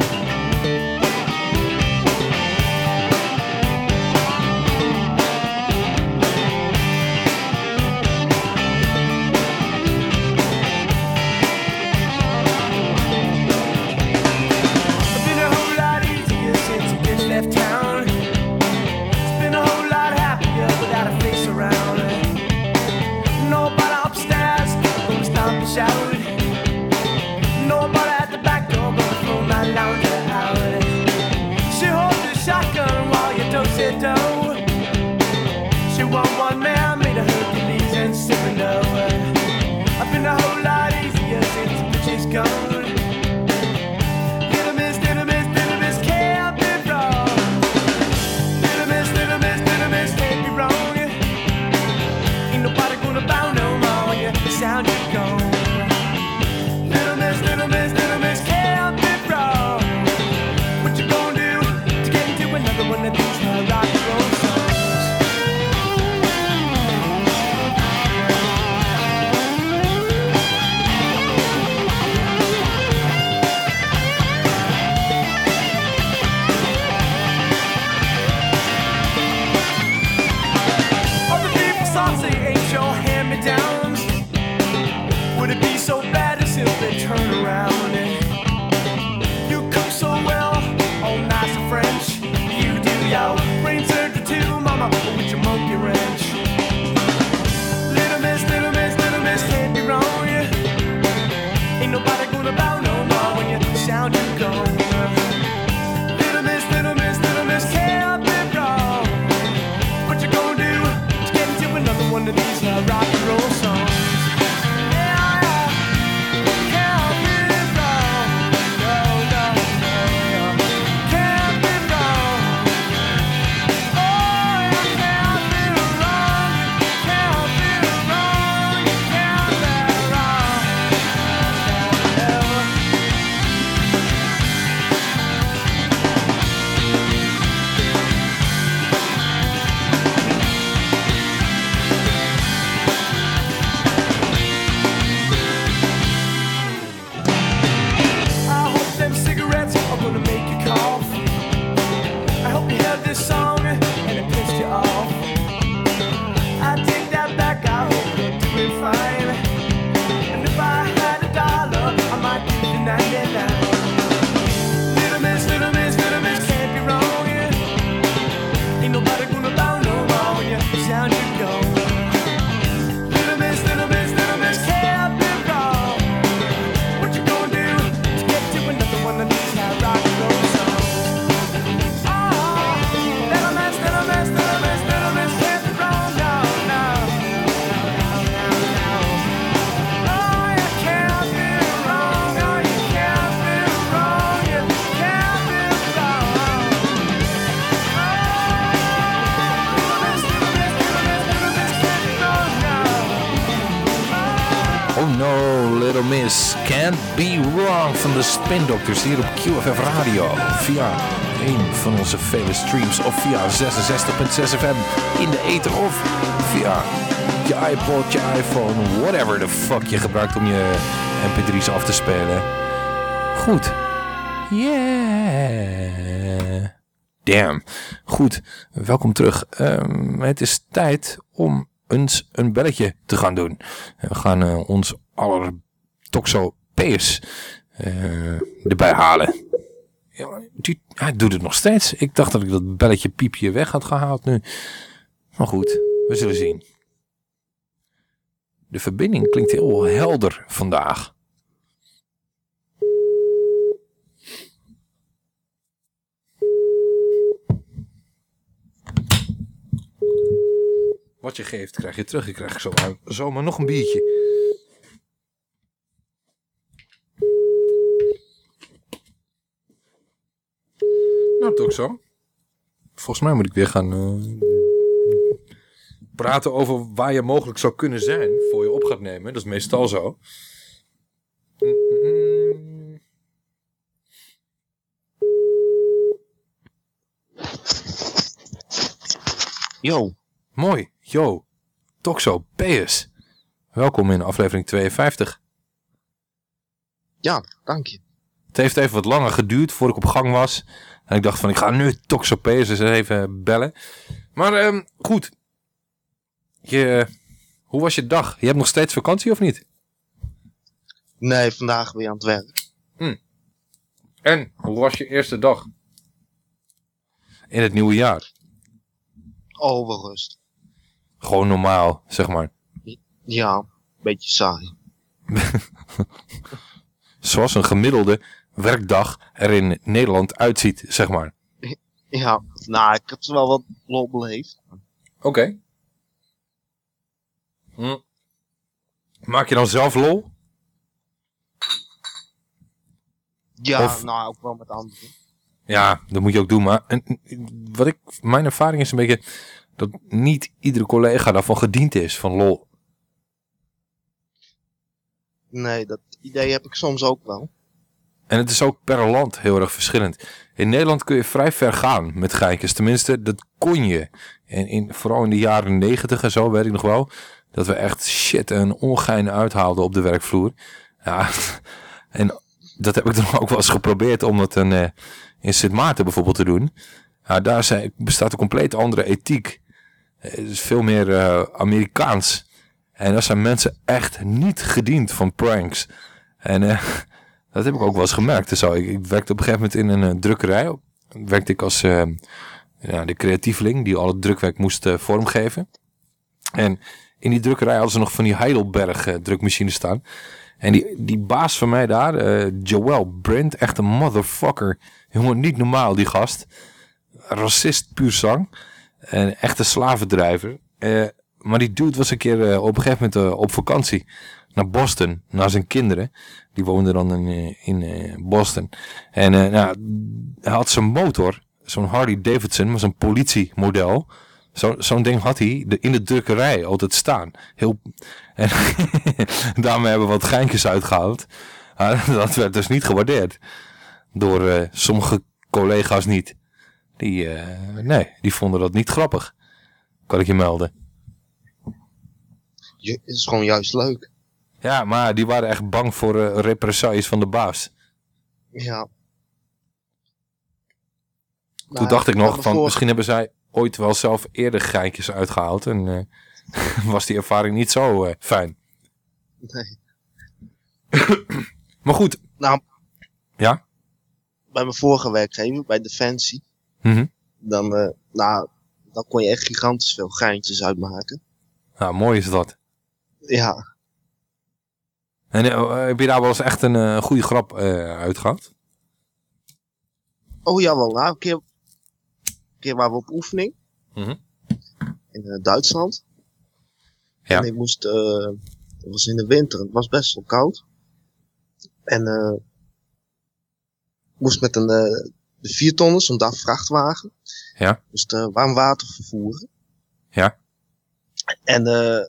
Be Wrong van de Spin Doctors hier op QFF Radio. Via een van onze vele streams of via 66.6 FM in de ether of via je iPod, je iPhone, whatever the fuck je gebruikt om je mp3's af te spelen. Goed. Yeah. Damn. Goed, welkom terug. Ehm, het is tijd om eens een belletje te gaan doen. We gaan eh, ons aller toxopeus eh erbij halen. Ja, hij doet het nog steeds. Ik dacht dat ik dat belletje piepje weg had gehaald nu. Maar goed, we zullen zien. De verbinding klinkt heel helder vandaag. Wat je geeft, krijg je terug. Ik krijg zomaar, zomaar nog een biertje. Nou, toch zo. Volgens mij moet ik weer gaan eh, praten over waar je mogelijk zou kunnen zijn voor je op gaat nemen. Dat is meestal zo. Yo. Mooi. Yo. Toxo PS. Welkom in aflevering 52. Ja, dank je. Het heeft even wat langer geduurd voordat ik op gang was. En ik dacht van, ik ga nu Toxo PS eens even bellen. Maar ehm, goed. Je, hoe was je dag? Je hebt nog steeds vakantie of niet? Nee, vandaag weer aan het werk. En, hoe was je eerste dag? In het nieuwe jaar? Oh, wel rust. Gewoon normaal, zeg maar. Ja, beetje saai. Zoals een gemiddelde werkdag er in Nederland uitziet, zeg maar. Ja, nou, ik heb er wel wat lol beleefd. Oké. Hm. Maak je dan zelf lol? Ja, Of- nou, ook wel met anderen. Ja, dat moet je ook doen. Maar en, wat ik, mijn ervaring is een beetje dat niet iedere collega daarvan gediend is, van lol. Nee, dat idee heb ik soms ook wel. En het is ook per land heel erg verschillend. In Nederland kun je vrij ver gaan met geintjes. Tenminste, dat kon je. En in, vooral in de jaren negentig en zo, weet ik nog wel. Dat we echt shit en ongein uithaalden op de werkvloer. Ja, en dat heb ik dan ook wel eens geprobeerd om dat een, eh, in Sint Maarten bijvoorbeeld te doen. Daar zijn, bestaat een compleet andere ethiek. Eh, Het is veel meer eh, Amerikaans. En daar zijn mensen echt niet gediend van pranks. En eh, dat heb ik ook wel eens gemerkt. Zo. Ik, ik werkte op een gegeven moment in een eh, drukkerij. Werkte ik als eh, ja, de creatieveling die al het drukwerk moest eh, vormgeven. En in die drukkerij hadden ze nog van die Heidelberg drukmachines staan. En die, die baas van mij daar, Joel Brent, echt een motherfucker. Jongen, niet normaal die gast. Racist puur zang. En echte slavendrijver. Maar die dude was een keer op een gegeven moment op vakantie naar Boston, naar zijn kinderen. Die woonden dan in, eh, in eh, Boston. En eh, nou, hij had zijn motor, zo'n Harley Davidson, maar zo'n politiemodel. Zo- Zo'n ding had hij in de drukkerij altijd staan. Heel, en daarmee hebben we wat geintjes uitgehaald. Dat werd dus niet gewaardeerd. Door sommige collega's niet. Die, nee, die vonden dat niet grappig. Kan ik je melden. Je, het is gewoon juist leuk. Ja, maar die waren echt bang voor eh, represailles van de baas. Ja. Toen dacht ik nog van, voor- misschien hebben zij ooit wel zelf eerder geintjes uitgehaald. En eh, was die ervaring niet zo eh, fijn. Nee. Maar goed. Nou, Ja? bij mijn vorige werkgever, bij Defensie, Mhm. dan, nou, dan kon je echt gigantisch veel geintjes uitmaken. Nou, mooi is dat. Ja, En eh, heb je daar wel eens echt een eh, goede grap eh uitgehad? oh jawel, nou, een keer, een keer waren we op oefening Mhm. in Duitsland. Ja. En ik moest, eh, het was in de winter, het was best wel koud. En eh moest met een, eh, de vier tonnen, zo'n DAF vrachtwagen, Ja. moest warm water vervoeren. Ja. En eh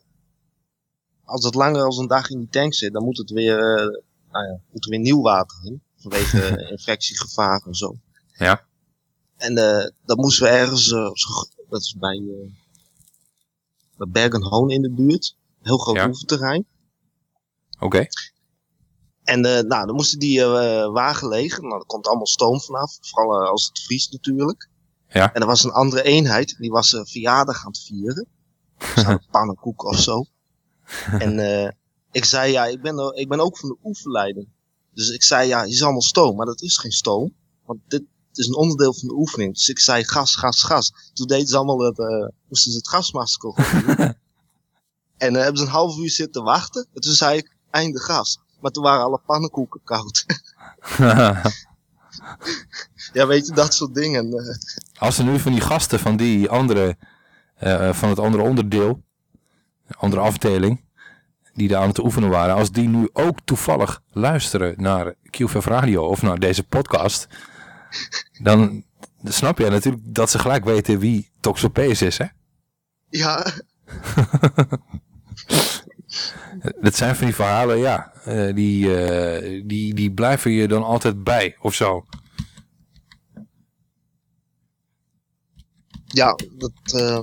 als het langer als een dag in die tank zit, dan moet het weer, eh, nou ja, moet er weer nieuw water in. Vanwege eh, infectiegevaar en zo. Ja. En eh dat moesten we ergens, eh, dat is bij, eh bij Bergen-Hoon in de buurt. Een heel groot Ja. oefenterrein. Oké. En eh nou, dan moesten die eh, wagen leeg. Nou, er komt allemaal stoom vanaf. Vooral als het vriest natuurlijk. Ja. En er was een andere eenheid. Die was eh, verjaardag aan het vieren. Zo'n pannenkoek of zo. En eh, ik zei, ja, ik ben, er- ik ben ook van de oefenleiding. Dus ik zei, ja, hier is allemaal stoom. Maar dat is geen stoom. Want dit is een onderdeel van de oefening. Dus ik zei, gas, gas, gas. Toen deden ze allemaal het, eh, moesten ze het gasmasker. En eh, hebben ze een half uur zitten wachten. En toen zei ik, einde gas. Maar toen waren alle pannenkoeken koud. ja, weet je, dat soort dingen. Als er nu van die gasten van die andere, van het andere onderdeel, andere afdeling, die daar aan het oefenen waren, als die nu ook toevallig luisteren naar QVF Radio of naar deze podcast, dan snap je natuurlijk dat ze gelijk weten wie Toxopees is, hè? ja, Dat zijn van die verhalen, ja, eh, die, eh, die, die blijven je dan altijd bij, of zo. Ja, dat eh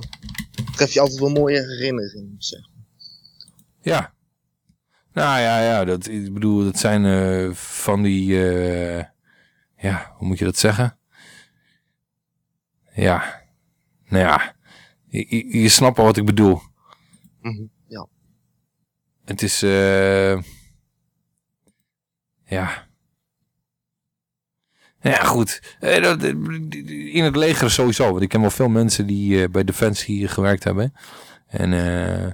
geeft je altijd wel mooie herinneringen. Zeg. Ja. Nou ja, ja, dat, ik bedoel, dat zijn eh, van die, eh, ja, hoe moet je dat zeggen? Ja, nou ja, je, je, je snapt al wat ik bedoel. Mhm, ja. Het is, eh, ja. Ja, goed. Eh, eh, in het leger sowieso. Want ik ken wel veel mensen die eh, bij Defensie gewerkt hebben. En uh,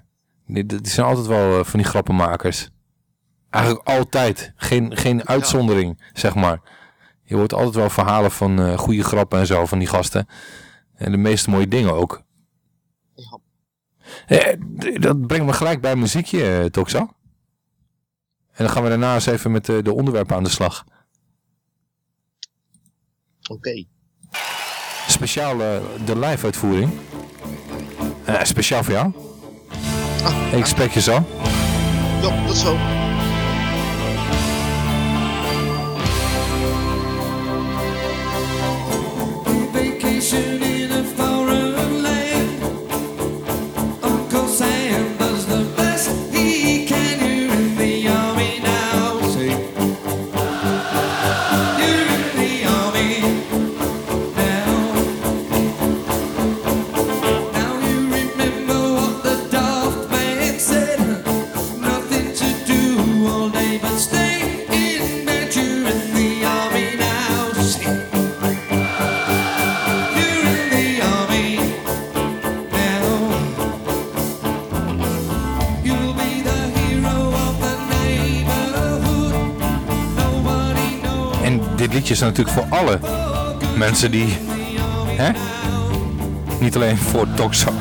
die, zijn altijd wel van die grappenmakers. Eigenlijk altijd. Geen, geen uitzondering, zeg maar. Je hoort altijd wel verhalen van goede grappen en zo van die gasten. En de meeste mooie dingen ook. Eh, dat brengt me gelijk bij muziekje, Toxa. En dan gaan we daarna eens even met de onderwerpen aan de slag oké. Speciaal eh, de live-uitvoering. Eh, speciaal voor jou. Ah, ik ah. spreek je zo. Ja, dat zo. natuurlijk voor alle mensen die... Hè? Niet alleen voor Toxo.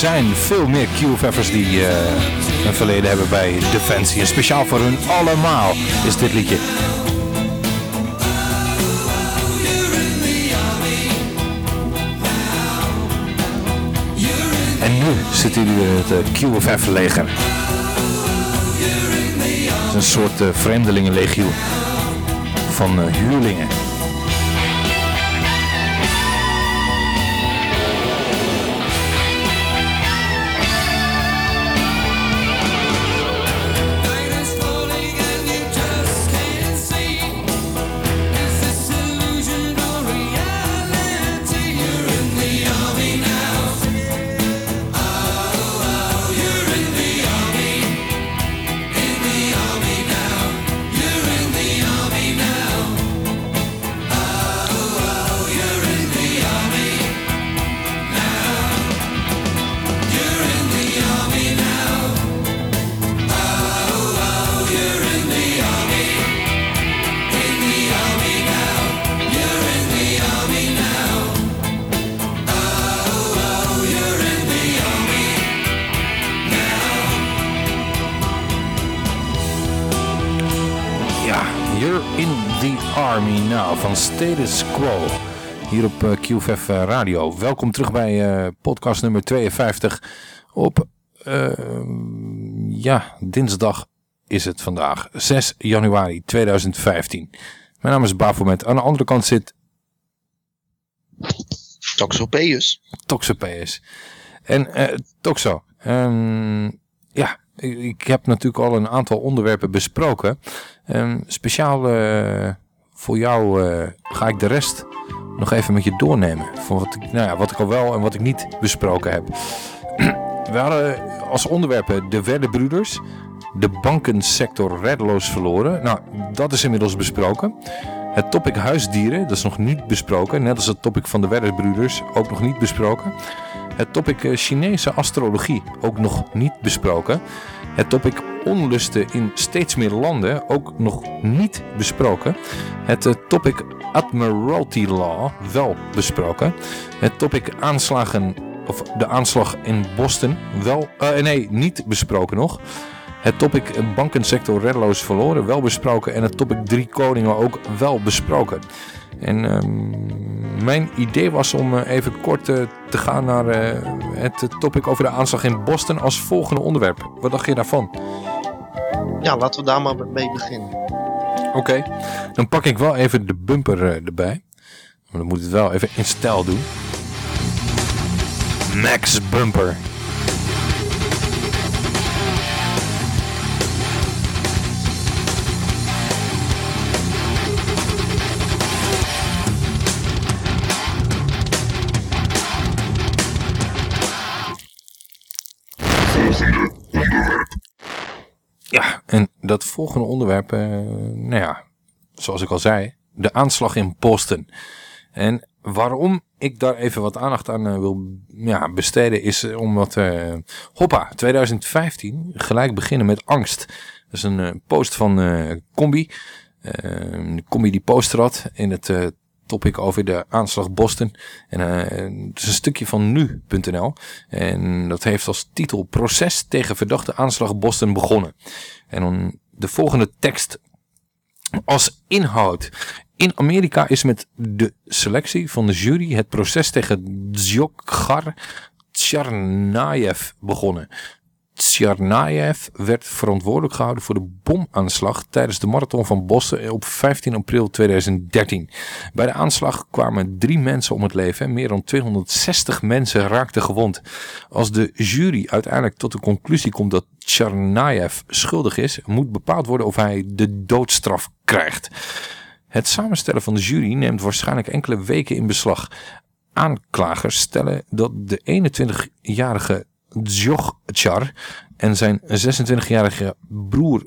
zijn veel meer Q-veffers die uh, een verleden hebben bij Defensie. Speciaal voor hun allemaal is dit liedje. En nu zit jullie in het eh, QFF-leger. Het is een soort eh, vreemdelingenlegio van huurlingen. op eh, QFF eh, Radio. Welkom terug bij eh, podcast nummer 52 op ja, dinsdag is het vandaag, 6 januari 2015. Mijn naam is Bafomet, aan de andere kant zit... Toxopeus. Toxopeus. En uh, Toxo, ehm, ja, ik, heb natuurlijk al een aantal onderwerpen besproken. Ehm, speciaal voor jou eh, ga ik de rest nog even met je doornemen. Voor wat ik, nou ja, wat ik al wel en wat ik niet besproken heb. We hadden als onderwerpen de Werdebroeders, de bankensector reddeloos verloren. Nou, dat is inmiddels besproken. Het topic huisdieren, dat is nog niet besproken. Net als het topic van de Werdebroeders, ook nog niet besproken. Het topic eh, Chinese astrologie, ook nog niet besproken. Het topic onlusten in steeds meer landen, ook nog niet besproken. Het eh, topic Admiralty Law, wel besproken. Het topic aanslagen, of de aanslag in Boston, wel, eh, nee, niet besproken nog. Het topic bankensector reddeloos verloren, wel besproken. En het topic drie koningen ook wel besproken. En ehm, mijn idee was om eh, even kort te gaan naar het topic over de aanslag in Boston als volgende onderwerp. Wat dacht je daarvan? Ja, laten we daar maar mee beginnen. Oké, dan pak ik wel even de bumper eh, erbij. Maar dan moet het wel even in stijl doen. Max Bumper. En dat volgende onderwerp, eh, nou ja, zoals ik al zei, de aanslag in Boston. En waarom ik daar even wat aandacht aan eh, wil ja, besteden is eh, omdat, eh, hoppa, 2015, gelijk beginnen met angst. Dat is een post van Combi. De Combi die post er had in het topic over de aanslag Boston. En eh, het is een stukje van nu.nl. En dat heeft als titel Proces tegen verdachte aanslag Boston begonnen. En dan de volgende tekst als inhoud. In Amerika is met de selectie van de jury het proces tegen Dzhokhar Tsarnaev begonnen. Tsarnaev werd verantwoordelijk gehouden voor de bomaanslag tijdens de marathon van Boston op 15 april 2013. Bij de aanslag kwamen drie mensen om het leven en meer dan 260 mensen raakten gewond. Als de jury uiteindelijk tot de conclusie komt dat Tsarnaev schuldig is, moet bepaald worden of hij de doodstraf krijgt. Het samenstellen van de jury neemt waarschijnlijk enkele weken in beslag. Aanklagers stellen dat de 21-jarige Dzhokhar en zijn 26-jarige broer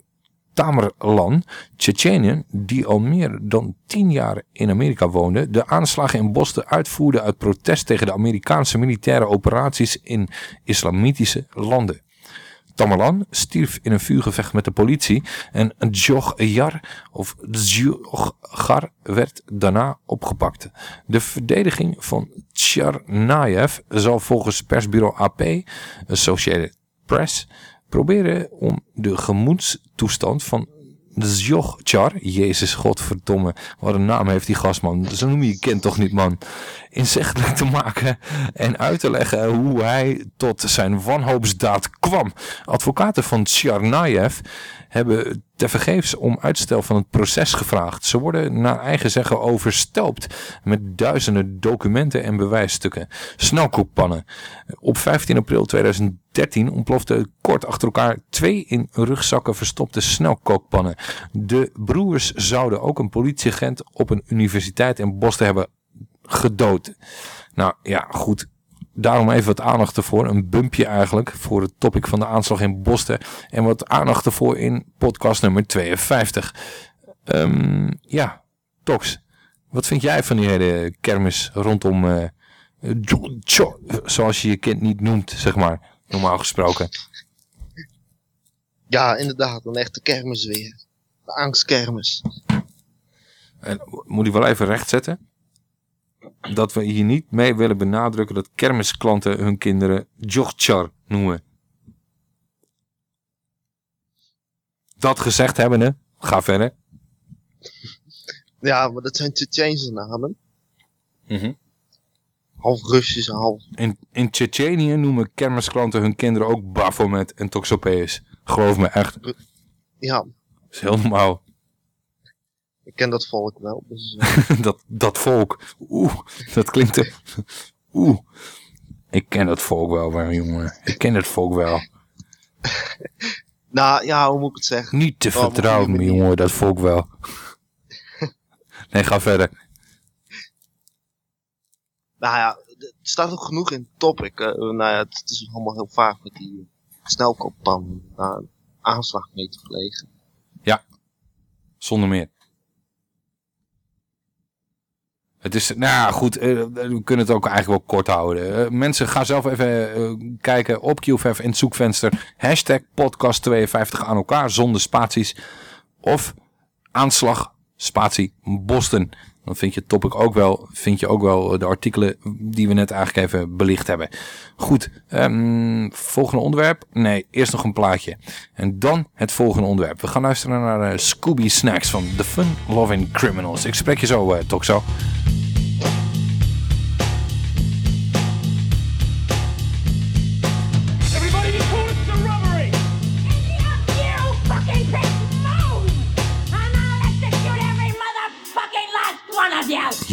Tamerlan, Tsjetsjeniën, die al meer dan 10 jaar in Amerika woonde, de aanslagen in Boston uitvoerde uit protest tegen de Amerikaanse militaire operaties in islamitische landen. Tamerlan stierf in een vuurgevecht met de politie en Dzhokhar of Dzhokhar werd daarna opgepakt. De verdediging van Tsarnaev zal volgens persbureau AP, Associated Press, proberen om de gemoedstoestand van Dzhokhar, Jezus godverdomme, wat een naam heeft die gast man, zo noem je je kind toch niet man, inzichtelijk te maken en uit te leggen hoe hij tot zijn wanhoopsdaad kwam. Advocaten van Tsarnaev hebben tevergeefs om uitstel van het proces gevraagd. Ze worden naar eigen zeggen overstelpt met duizenden documenten en bewijsstukken. Snelkoekpannen. Op 15 april 2013 ontplofte kort achter elkaar twee in rugzakken verstopte snelkookpannen. De broers zouden ook een politieagent op een universiteit in Boston hebben gedood. Nou ja, goed. Daarom even wat aandacht ervoor. Een bumpje eigenlijk voor het topic van de aanslag in Boston. En wat aandacht ervoor in podcast nummer 52. Ehm, ja, Tox. Wat vind jij van die hele kermis rondom... eh, zoals je je kind niet noemt, zeg maar. Normaal gesproken. Ja, inderdaad, een echte kermis weer. De angstkermis. En moet ik wel even rechtzetten. Dat we hier niet mee willen benadrukken dat kermisklanten hun kinderen Jogchar noemen. Dat gezegd hebbende, ga verder. Ja, maar dat zijn Tsjetsjense namen. Mhm. Half Russisch, half... In, in Tsjetsjenië noemen kermisklanten hun kinderen ook Baphomet en Toxopeus. Geloof me echt. Ja, Dat is heel normaal. Ik ken dat volk wel. Dus, eh, dat, dat volk. Oeh, dat klinkt... Oeh. Ik ken dat volk wel, maar jongen. Ik ken het volk wel. nou ja, hoe moet ik het zeggen? Niet te een vertrouwen, jongen, dat volk wel. Nee, ga verder. Nou ja, het staat ook genoeg in het topic. eh, nou ja, het, het is allemaal heel vaag met die snelkooppan. Nou, aanslag mee te plegen. Ja, zonder meer. Het is, nou ja, goed, eh, we kunnen het ook eigenlijk wel kort houden. Eh, mensen, gaan zelf even eh, kijken op QFF in het zoekvenster. Hashtag podcast52 aan elkaar, zonder spaties. Of aanslag, spatie, Boston. Dan vind je het topic ook wel, vind je ook wel de artikelen die we net eigenlijk even belicht hebben. Goed, ehm, volgende onderwerp. Nee, eerst nog een plaatje. En dan het volgende onderwerp. We gaan luisteren naar Scooby Snacks van The Fun Loving Criminals. Ik spreek je zo, uh.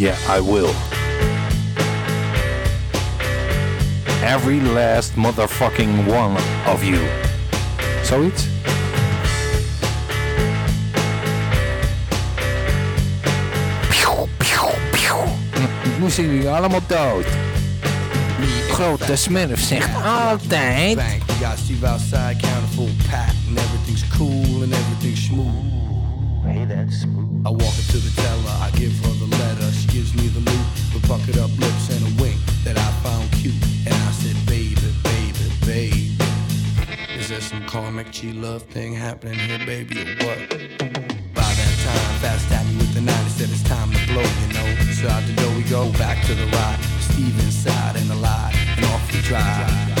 Yeah, I will. Every last motherfucking one of you. Zoiets? Pieuw, pieuw, pieuw. Nu zijn jullie allemaal dood. Grote Smurf zegt altijd... We got Steve outside, counter full pack, and everything's cool and. Hey, that's smooth. I walk up to the teller, I give her puckered up lips and a wink that I found cute. And I said, baby, baby, baby. Is there some karmic G love thing happening here, baby, or what? By that time, fast me with the 90 said it's time to blow, you know. So out the door we go, back to the ride. Steve inside and alive, and off we drive.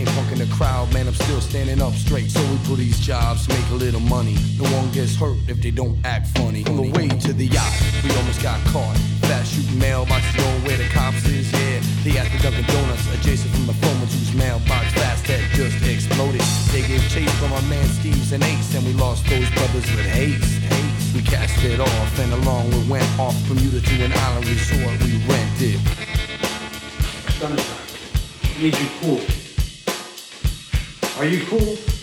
Ain't punking the crowd, man. I'm still standing up straight. So we do these jobs, make a little money. No one gets hurt if they don't act funny. On the way to the yacht, we almost got caught. Fast shooting mailboxes going where the cops is, yeah. They at the Dunkin' Donuts, adjacent from the Foreman's whose mailbox fast had just exploded. They gave chase from our man Steve's and Ace, and we lost those brothers with haste. haste. We cast it off, and along we went off from Bermuda to an island resort we rented. I need you cool. Are you cool?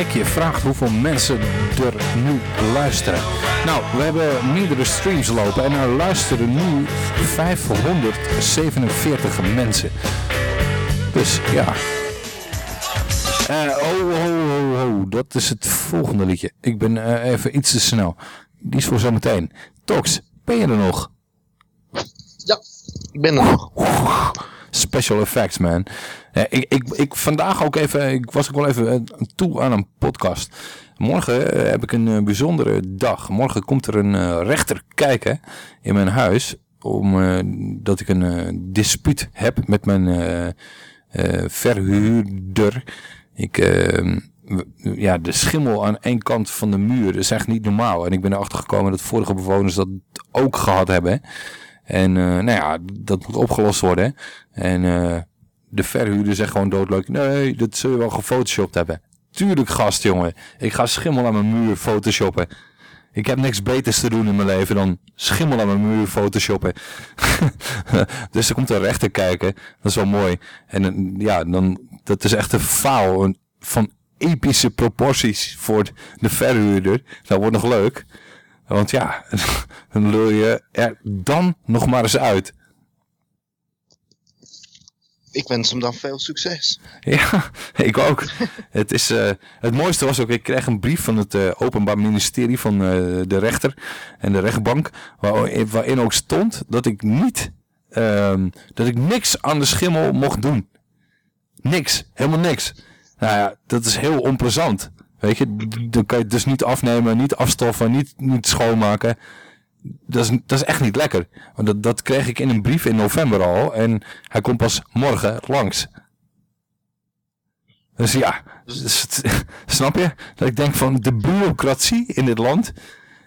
Hekje vraagt hoeveel mensen er nu luisteren. Nou, we hebben meerdere streams lopen en er luisteren nu 547 mensen. Dus ja. Oh, oh, oh, oh, dat is het volgende liedje. Ik ben eh, even iets te snel. Die is voor zometeen. Tox, ben je er nog? Ja, ik ben er nog. Special effects, man. Ik, ik, ik vandaag ook even, ik was ook wel even eh, toe aan een podcast. Morgen eh, heb ik een eh, bijzondere dag. Morgen komt er een rechter kijken in mijn huis. Omdat dat ik een dispuut heb met mijn verhuurder. Ik, eh, w- ja, de schimmel aan één kant van de muur is echt niet normaal. En ik ben erachter gekomen dat vorige bewoners dat ook gehad hebben. En nou ja, dat moet opgelost worden. En de verhuurder zegt gewoon doodleuk, nee, dat zul je wel gefotoshopt hebben. Tuurlijk gast, jongen. Ik ga schimmel aan mijn muur photoshoppen. Ik heb niks beters te doen in mijn leven dan schimmel aan mijn muur photoshoppen. dus er komt een rechter kijken. Dat is wel mooi. En eh, ja, dan, dat is echt een faal van epische proporties voor de verhuurder. Dat wordt nog leuk. Want ja, dan lul je er dan nog maar eens uit. Ik wens hem dan veel succes. Ja, ik ook. het, is, eh, het mooiste was ook, ik kreeg een brief van het eh, Openbaar Ministerie van eh, de rechter en de rechtbank, waar- waarin ook stond dat ik niet ehm, dat ik niks aan de schimmel mocht doen. Niks, helemaal niks. Nou ja, dat is heel onplezant. Weet je, dan kan je het dus niet afnemen, niet afstoffen, niet, niet schoonmaken. Dat is, dat is echt niet lekker. Want dat, dat kreeg ik in een brief in november al en hij komt pas morgen langs. Dus ja, dus snap je? Dat ik denk van de bureaucratie in dit land.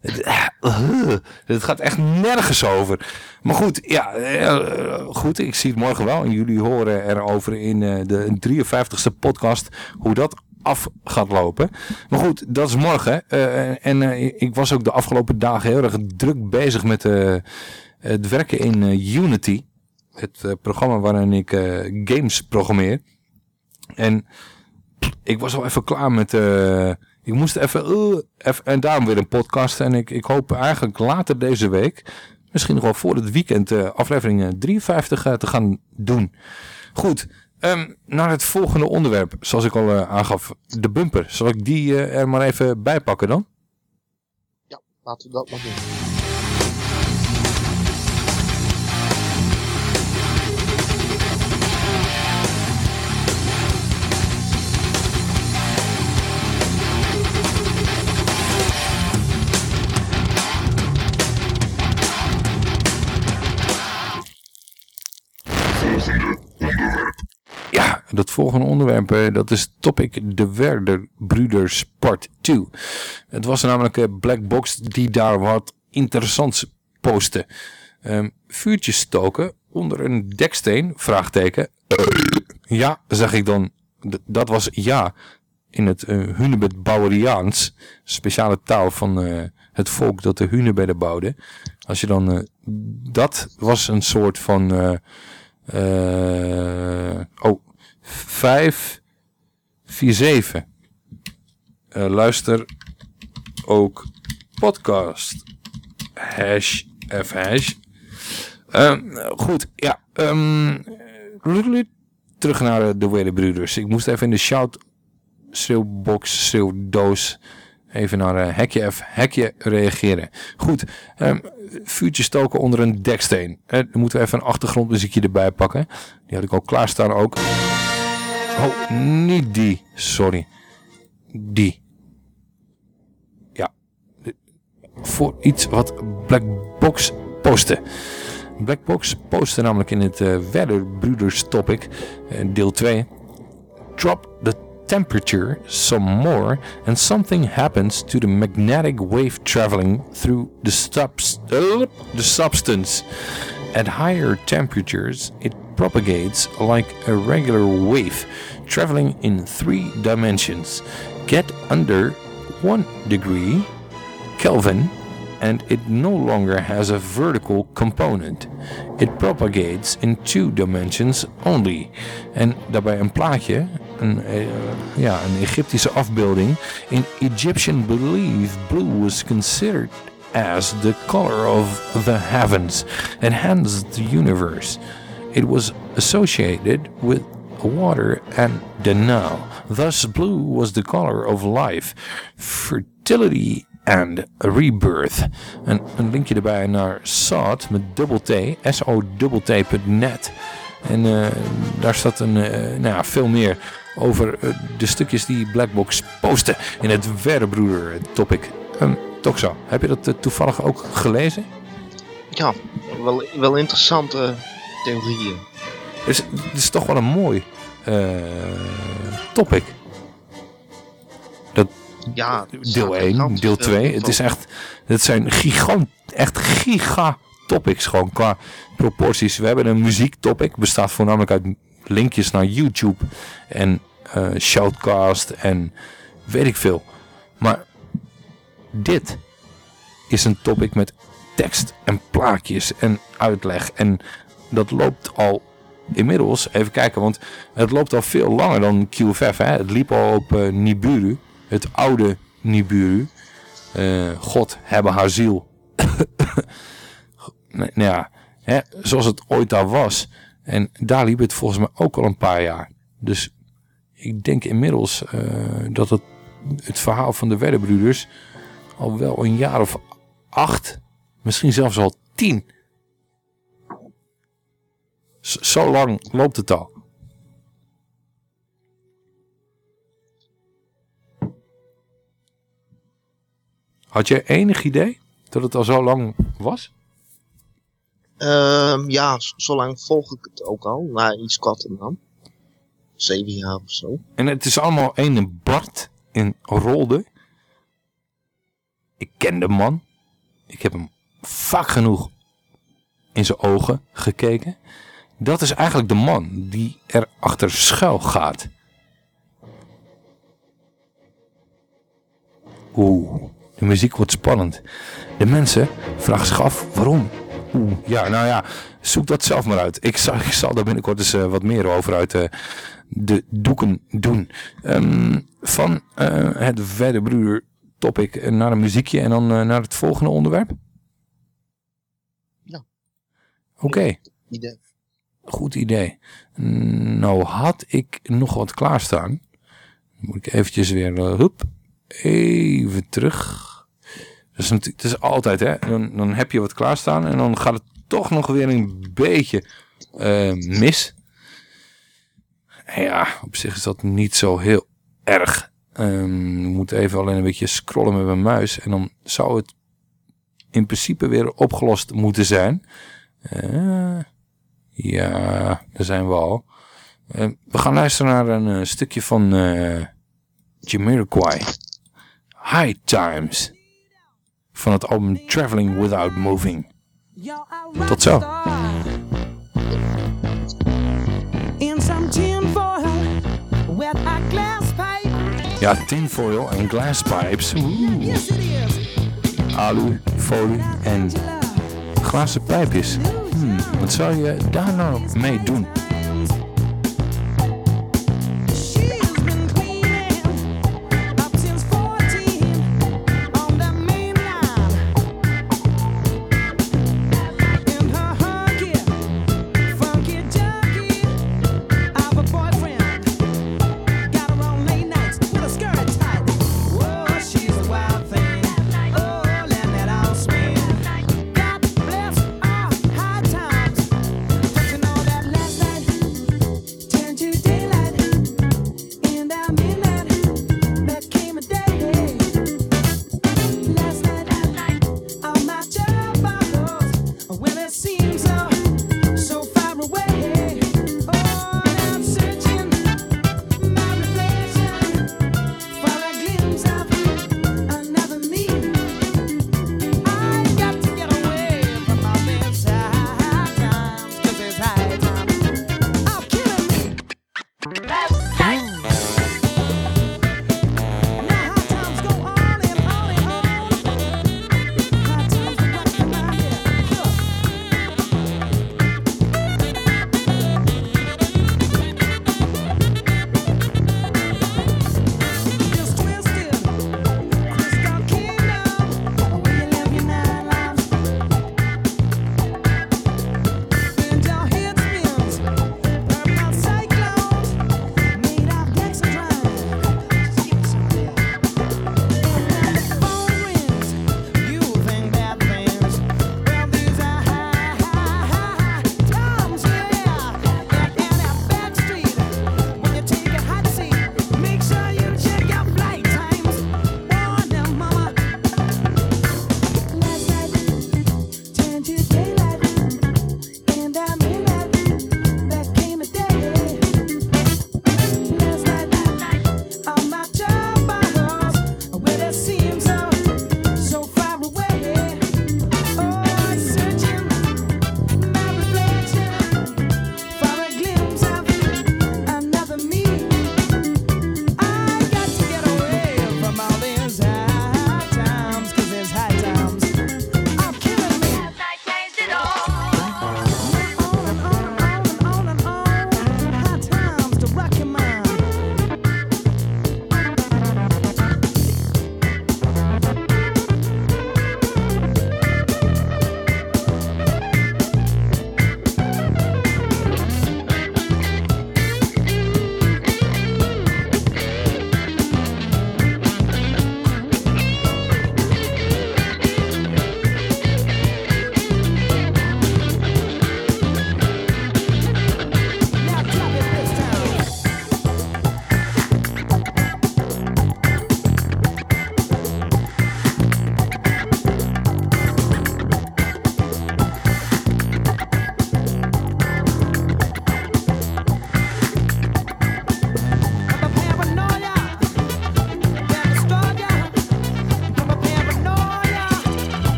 Het, eh, gaat echt nergens over. Maar goed, ja, eh, goed, ik zie het morgen wel. En jullie horen erover in eh, de 53ste podcast hoe dat af gaat lopen. Maar goed, dat is morgen. Eh, en eh, ik was ook de afgelopen dagen heel erg druk bezig met eh, het werken in Unity. Het programma waarin ik games programmeer. En ik was al even klaar met... ik moest even, even... En daarom weer een podcast. En ik, ik hoop eigenlijk later deze week... Misschien nog wel voor het weekend... aflevering eh, 53 eh, te gaan doen. Goed. Ehm, naar het volgende onderwerp. Zoals ik al eh, aangaf. De bumper. Zal ik die eh, er maar even bij pakken dan? Laten we dat maar doen. Dat volgende onderwerp, eh, dat is topic de Werder Broeders part 2. Het was namelijk een Black Box die daar wat interessants postte. Ehm, vuurtjes stoken onder een deksteen, vraagteken. Ja, zeg ik dan. Dat was ja in het uh, Hunebed Bouweriaans, speciale taal van eh, het volk dat de Hunebedden bouwde. Als je dan, eh, dat was een soort van, eh, eh, oh, 5, 4, 7. Eh, luister ook podcast. Hash, F hash. Ehm, goed, ja. ehm, terug naar de Wederbroeders. Ik moest even in de shout schreeuwbox, schreeuwdoos even naar eh, hekje F, hekje reageren. Goed, ehm, vuurtje stoken onder een deksteen. Eh, dan moeten we even een achtergrondmuziekje erbij pakken. Die had ik al klaarstaan ook. Oh, niet die, sorry. Die. Ja. Voor iets wat Black Box postte. Black Box postte namelijk in het uh, Werder Broeders topic, uh, deel 2. Drop the temperature some more and something happens to the magnetic wave traveling through the, subs uh, the substance. At higher temperatures, it propagates like a regular wave, traveling in three dimensions. Get under 1 degree Kelvin and it no longer has a vertical component. It propagates in two dimensions only. En daarbij een plaatje, een, uh, ja, een Egyptische afbeelding. In Egyptian belief, blue was considered as the color of the heavens and hence the universe. It was associated with water and Nile. Thus, blue was the color of life, fertility and rebirth. En een linkje erbij naar SOT met dubbel T, S-O-T.net. En uh, daar staat een, uh, nou ja, veel meer over uh, de stukjes die Blackbox posten in het Werderbroeder topic. Um, Toxa, heb je dat toevallig ook gelezen? Ja, wel, wel interessante theorieën. Dus het is toch wel een mooi topic. Dat ja, deel 1, deel 2. Het is echt, het zijn gigant, echt giga topics gewoon qua proporties. We hebben een muziektopic, bestaat voornamelijk uit linkjes naar YouTube en uh, Shoutcast en weet ik veel. Maar dit is een topic met tekst en plaatjes en uitleg en dat loopt al inmiddels, even kijken, want het loopt al veel langer dan QFF. Hè? Het liep al op uh, Nibiru het oude Nibiru. Uh, God hebben haar ziel. nou ja, hè, zoals het ooit daar was. En daar liep het volgens mij ook al een paar jaar. Dus ik denk inmiddels uh, dat het, het verhaal van de Weddenbroeders al wel een jaar of acht, misschien zelfs al tien zo lang loopt het al. Had je enig idee dat het al zo lang was? Ehm, ja, zo lang volg ik het ook al. Maar iets korter dan. Zeven jaar of zo. En het is allemaal een Bart in Rolde. Ik ken de man. Ik heb hem vaak genoeg in zijn ogen gekeken. Dat is eigenlijk de man die er achter schuil gaat. Oeh, de muziek wordt spannend. De mensen vragen zich af waarom. Oeh, ja, nou ja, zoek dat zelf maar uit. Ik zal, ik zal daar binnenkort eens eh, wat meer over uit eh, de doeken doen. Ehm, van eh, het verder broeder topic naar een muziekje en dan naar het volgende onderwerp. Ja. Oké. Goed idee. Nou had ik nog wat klaarstaan. Moet ik eventjes weer, hup, even terug. Dus het is altijd, hè, dan, dan heb je wat klaarstaan en dan gaat het toch nog weer een beetje eh, mis. Ja, op zich is dat niet zo heel erg. Ehm ik moet even alleen een beetje scrollen met mijn muis en dan zou het in principe weer opgelost moeten zijn. Eh, ja, daar zijn we al. Eh, we gaan luisteren naar een eh, stukje van eh Jamiroquai. High Times. Van het album Traveling Without Moving. Tot zo. Glass. Ja, tinfoil en glasspipes. Oeh. Alu, folie en glazen pijpjes. Hmm, wat zou je daar nou mee doen?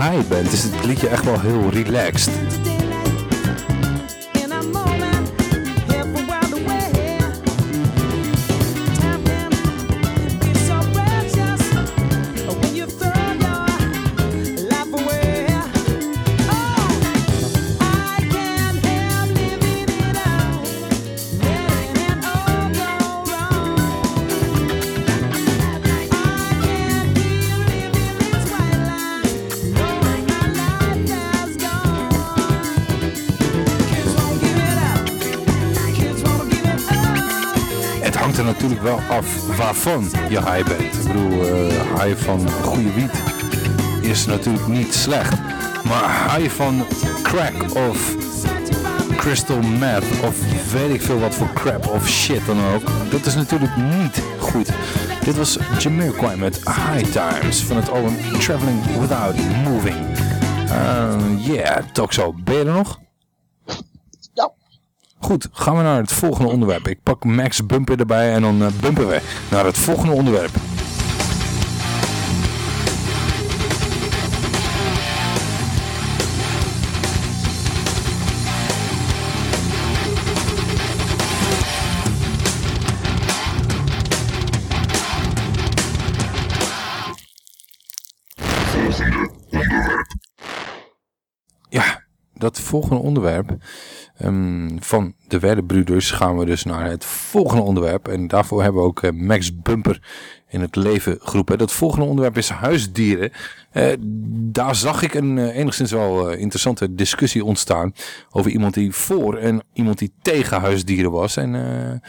High bent, is het liedje echt wel heel relaxed. Af waarvan je high bent. Ik bedoel, eh, high van goede wiet is natuurlijk niet slecht. Maar high van crack of crystal meth of weet ik veel wat voor crap of shit dan ook. Dat is natuurlijk niet goed. Dit was Jamiroquai met High Times van het album Traveling Without Moving. Uh, yeah, toch zo. Ben er nog? Goed, gaan we naar het volgende onderwerp. Ik pak Max Bumper erbij en dan uh, bumpen we naar het volgende onderwerp. Ja, dat volgende onderwerp um, van de Werdenbroeders gaan we dus naar het volgende onderwerp. En daarvoor hebben we ook uh, Max Bumper in het leven geroepen. Dat volgende onderwerp is huisdieren. Uh, daar zag ik een uh, enigszins wel interessante discussie ontstaan over iemand die voor en iemand die tegen huisdieren was. En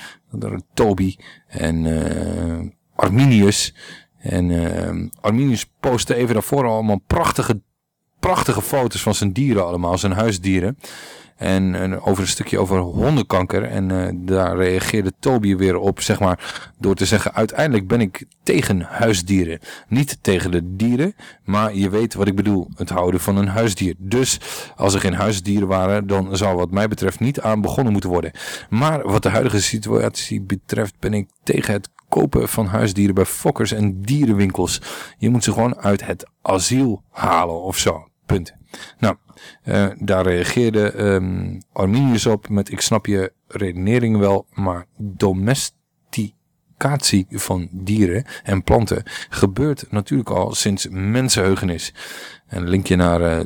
Toby en Arminius. En Arminius postte even daarvoor allemaal prachtige prachtige foto's van zijn dieren allemaal, zijn huisdieren. En, over een stukje over hondenkanker. En uh, daar reageerde Toby weer op, zeg maar, door te zeggen... uiteindelijk ben ik tegen huisdieren. Niet tegen de dieren, maar je weet wat ik bedoel. Het houden van een huisdier. Dus als er geen huisdieren waren, dan zou wat mij betreft niet aan begonnen moeten worden. Maar wat de huidige situatie betreft ben ik tegen het kopen van huisdieren bij fokkers en dierenwinkels. Je moet ze gewoon uit het asiel halen of zo. Punt. Nou, uh, daar reageerde um, Arminius op met ik snap je redenering wel, maar domesticatie van dieren en planten gebeurt natuurlijk al sinds mensenheugenis. En linkje naar uh,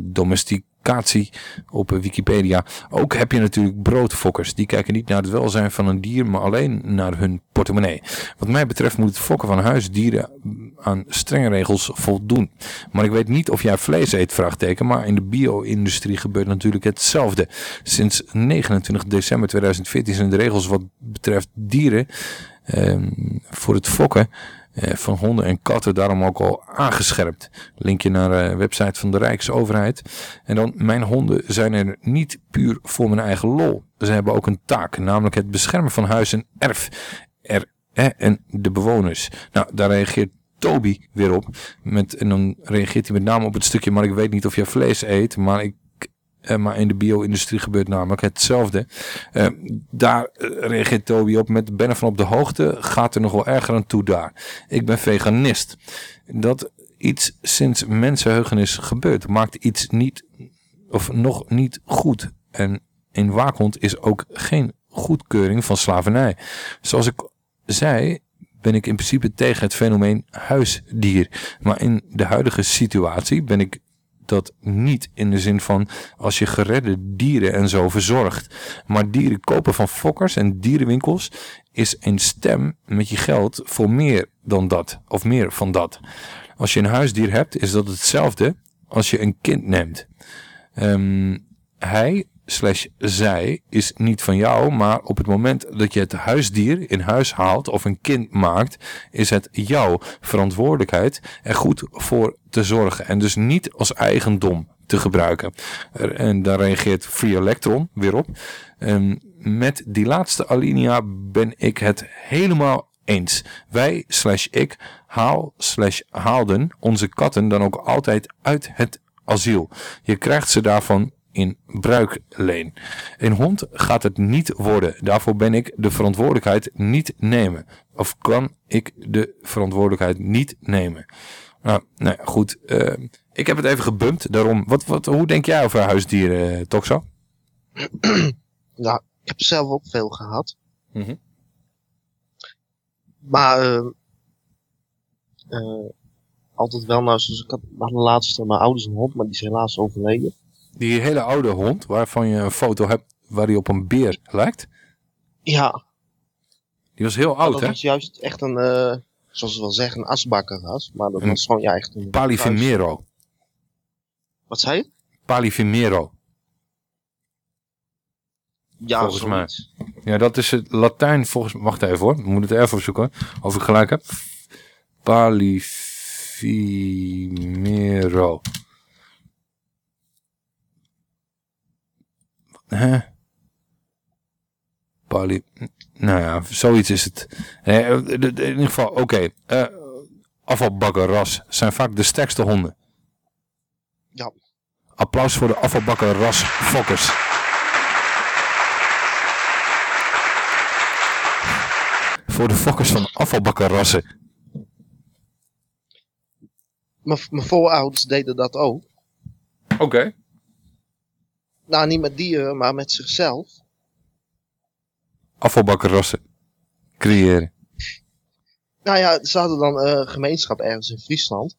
op Wikipedia. Ook heb je natuurlijk broodfokkers. Die kijken niet naar het welzijn van een dier, maar alleen naar hun portemonnee. Wat mij betreft moet het fokken van huisdieren aan strenge regels voldoen. Maar ik weet niet of jij vlees eet, vraagteken. Maar in de bio-industrie gebeurt natuurlijk hetzelfde. Sinds 29 december 2014 zijn de regels wat betreft dieren um, voor het fokken eh, van honden en katten daarom ook al aangescherpt. Linkje naar de uh, website van de Rijksoverheid. En dan, mijn honden zijn er niet puur voor mijn eigen lol. Ze hebben ook een taak, namelijk het beschermen van huis en erf. Er, eh, en de bewoners. Nou, daar reageert Toby weer op. Met, en dan reageert hij met name op het stukje, maar ik weet niet of je vlees eet, maar ik maar in de bio-industrie gebeurt namelijk hetzelfde. Uh, daar reageert Toby op met ben van op de hoogte, gaat er nog wel erger aan toe daar. Ik ben veganist. Dat iets sinds mensenheugenis gebeurt, maakt iets niet, of nog niet goed. En in Waakhond is ook geen goedkeuring van slavernij. Zoals ik zei, ben ik in principe tegen het fenomeen huisdier. Maar in de huidige situatie ben ik dat niet in de zin van als je geredde dieren en zo verzorgt. Maar dieren kopen van fokkers en dierenwinkels is een stem met je geld voor meer dan dat. Of meer van dat. Als je een huisdier hebt is dat hetzelfde als je een kind neemt. Um, hij slash zij is niet van jou, maar op het moment dat je het huisdier in huis haalt of een kind maakt, is het jouw verantwoordelijkheid er goed voor te zorgen en dus niet als eigendom te gebruiken. En daar reageert Free Electron weer op. En met die laatste alinea ben ik het helemaal eens. Wij slash ik haal slash haalden onze katten dan ook altijd uit het asiel. Je krijgt ze daarvan in bruikleen. Een hond gaat het niet worden. Daarvoor ben ik de verantwoordelijkheid niet nemen. Of kan ik de verantwoordelijkheid niet nemen. Nou, nou ja, goed. eh, ik heb het even gebumpt. Daarom, wat, wat, hoe denk jij over huisdieren, eh, Toxo? Nou, ik heb zelf ook veel gehad. Mhm. Maar eh, eh, altijd wel, nou, zoals ik had, we hadden laatst mijn ouders een hond, maar die is helaas overleden. Die hele oude hond, waarvan je een foto hebt waar hij op een beer lijkt. Ja, Die was heel oud, dat hè? was juist echt een, eh, zoals ze wel zeggen, een asbakkerras. Maar dat Een was gewoon ja, echt een... Palifimero. Wat zei je? Palifimero. Ja, volgens mij. Ja, dat is het Latijn volgens mij. Wacht even hoor, ik moet het even opzoeken. Of ik gelijk heb. Palifimero. Hè? Pali... Nou ja, zoiets is het. Eh, eh, in ieder geval, oké. eh, afvalbakkerras zijn vaak de sterkste honden. Ja. Applaus voor de afvalbakkerras fokkers. Voor de fokkers van afvalbakkerrassen. Mijn mijn voorouders deden dat ook. Oké. Nou, niet met dieren, maar met zichzelf. Afvalbakkerrassen. Creëren. Nou ja, ze hadden dan eh gemeenschap ergens in Friesland.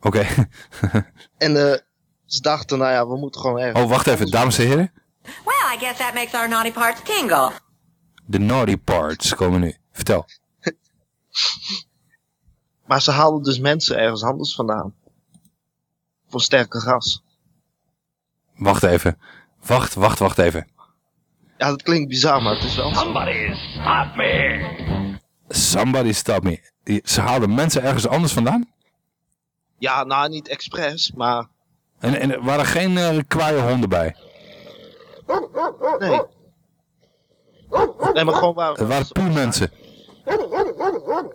Oké. En eh, ze dachten, nou ja, we moeten gewoon ergens... Oh, wacht even, dames en heren. Well, I guess that makes our naughty parts tingle. De naughty parts komen nu. Vertel. Maar ze haalden dus mensen ergens anders vandaan. Voor sterke gas. Wacht even. Wacht, wacht, wacht even. Ja, dat klinkt bizar, maar het is wel. Somebody stop me! Somebody stop me. Ze haalden mensen ergens anders vandaan? Ja, nou, niet expres, maar... En, en er waren geen eh kwaaie honden bij. Nee. Nee, maar gewoon waar... Er waren puur mensen.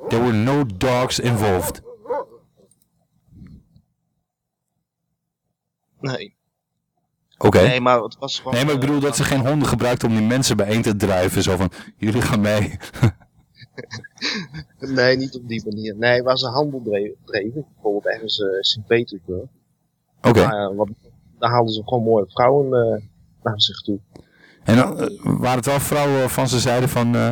There were no dogs involved. Nee. Oké. Nee, maar het was gewoon... Nee, maar ik bedoel dat ze geen honden gebruikten om die mensen bijeen te drijven. Zo van, jullie gaan mee. Nee, niet op die manier. Nee, waar ze handel dreven. Bijvoorbeeld ergens eh Sint-Petersburg. Oké. Ja, wat- daar haalden ze gewoon mooie vrouwen eh, naar zich toe. En dan eh, waren het wel vrouwen van ze zeiden van... eh,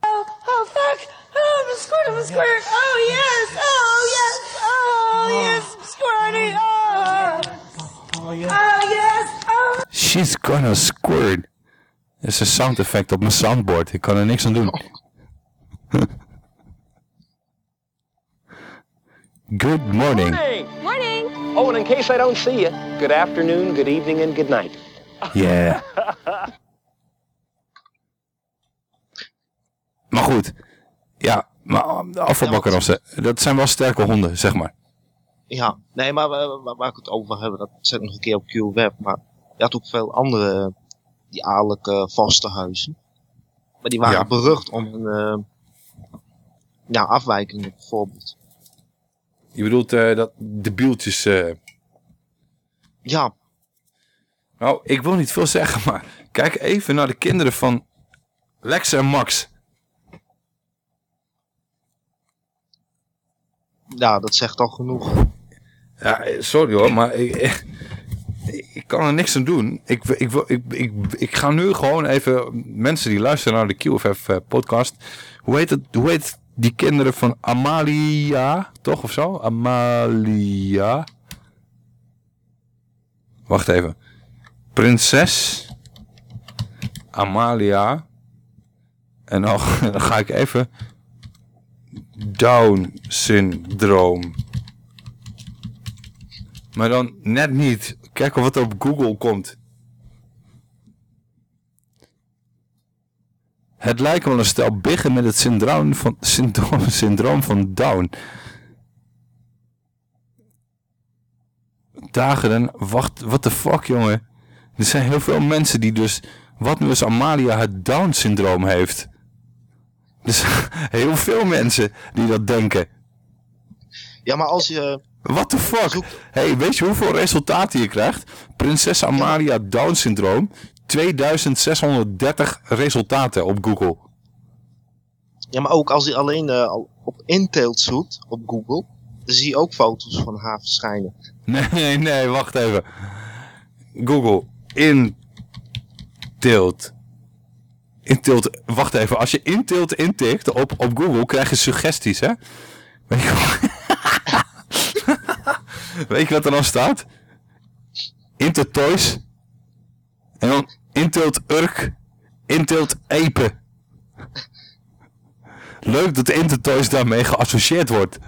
Oh, oh, fuck! Oh, I'm a squirt, I'm a squirt! Oh, yes! Oh, yes! Oh, yes! Squirty! Oh! Oh, yes! Oh, yes! Oh! She's gonna squirt. Dat is een sound effect op mijn soundboard. Ik kan er niks aan doen. Good morning. Morning. Oh, and in case I don't see you, good afternoon, good evening, and good night. Yeah. Maar goed. Ja, maar de afvalbakkerrassen, dat zijn wel sterke honden, zeg maar. Ja, nee, maar waar, waar, ik het over hebben, dat zet nog een keer op Q-Web. Maar je had ook veel andere, die adellijke vaste huizen. Maar die waren Ja. berucht om hun eh, ja, afwijkingen bijvoorbeeld. Je bedoelt eh, dat de bieltjes... eh, Ja. Nou, ik wil niet veel zeggen, maar kijk even naar de kinderen van Lex en Max. Ja, dat zegt al genoeg. Sorry hoor, maar ik, kan er niks aan doen. Ik, ik, ik, ik, ik ga nu gewoon even mensen die luisteren naar de QFF podcast. Hoe heet, het, hoe heet die kinderen van Amalia, toch of zo? Amalia. Wacht even. Prinses Amalia. En dan ga ik even Down syndroom. Maar dan net niet. Kijken wat er op Google komt. Het lijken wel een stel biggen met het syndroom van, syndroom, van Down. Dagen en wacht, what the fuck jongen. Er zijn heel veel mensen die dus, wat nu als Amalia het Down syndroom heeft. Dus heel veel mensen die dat denken. Ja, maar als je What the fuck? Hey, weet je hoeveel resultaten je krijgt? Prinses Amalia Down syndroom. 2630 resultaten op Google. Ja, maar ook als hij alleen al op inteelt zoekt op Google, dan zie je ook foto's van haar verschijnen. Nee, nee, nee, wacht even. Google. Inteelt. Inteelt. Wacht even. Als je inteelt intikt op, op Google, krijg je suggesties, hè? Weet je, Weet je wat er dan staat? Inteelt toys. En dan inteelt urk. Inteelt epen. Leuk dat Intertoys daarmee geassocieerd wordt.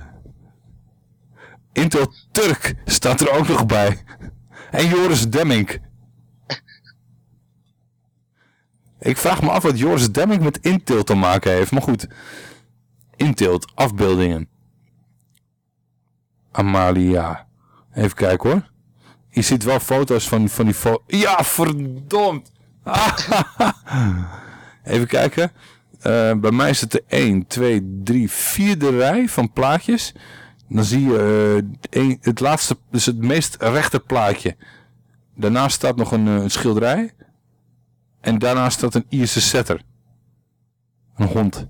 Intel Turk staat er ook nog bij. En Joris Demming. Ik vraag me af wat Joris Demming met Intilt te maken heeft. Maar goed. Intilt, afbeeldingen. Amalia. Even kijken hoor. Je ziet wel foto's van, van die fo Ja, verdomd. Even kijken. Uh, bij mij is het de 1, 2, 3, vierde rij van plaatjes. Dan zie je een, het laatste, dus het meest rechte plaatje. Daarnaast staat nog een, een schilderij. En daarnaast staat een Ierse setter. Een hond.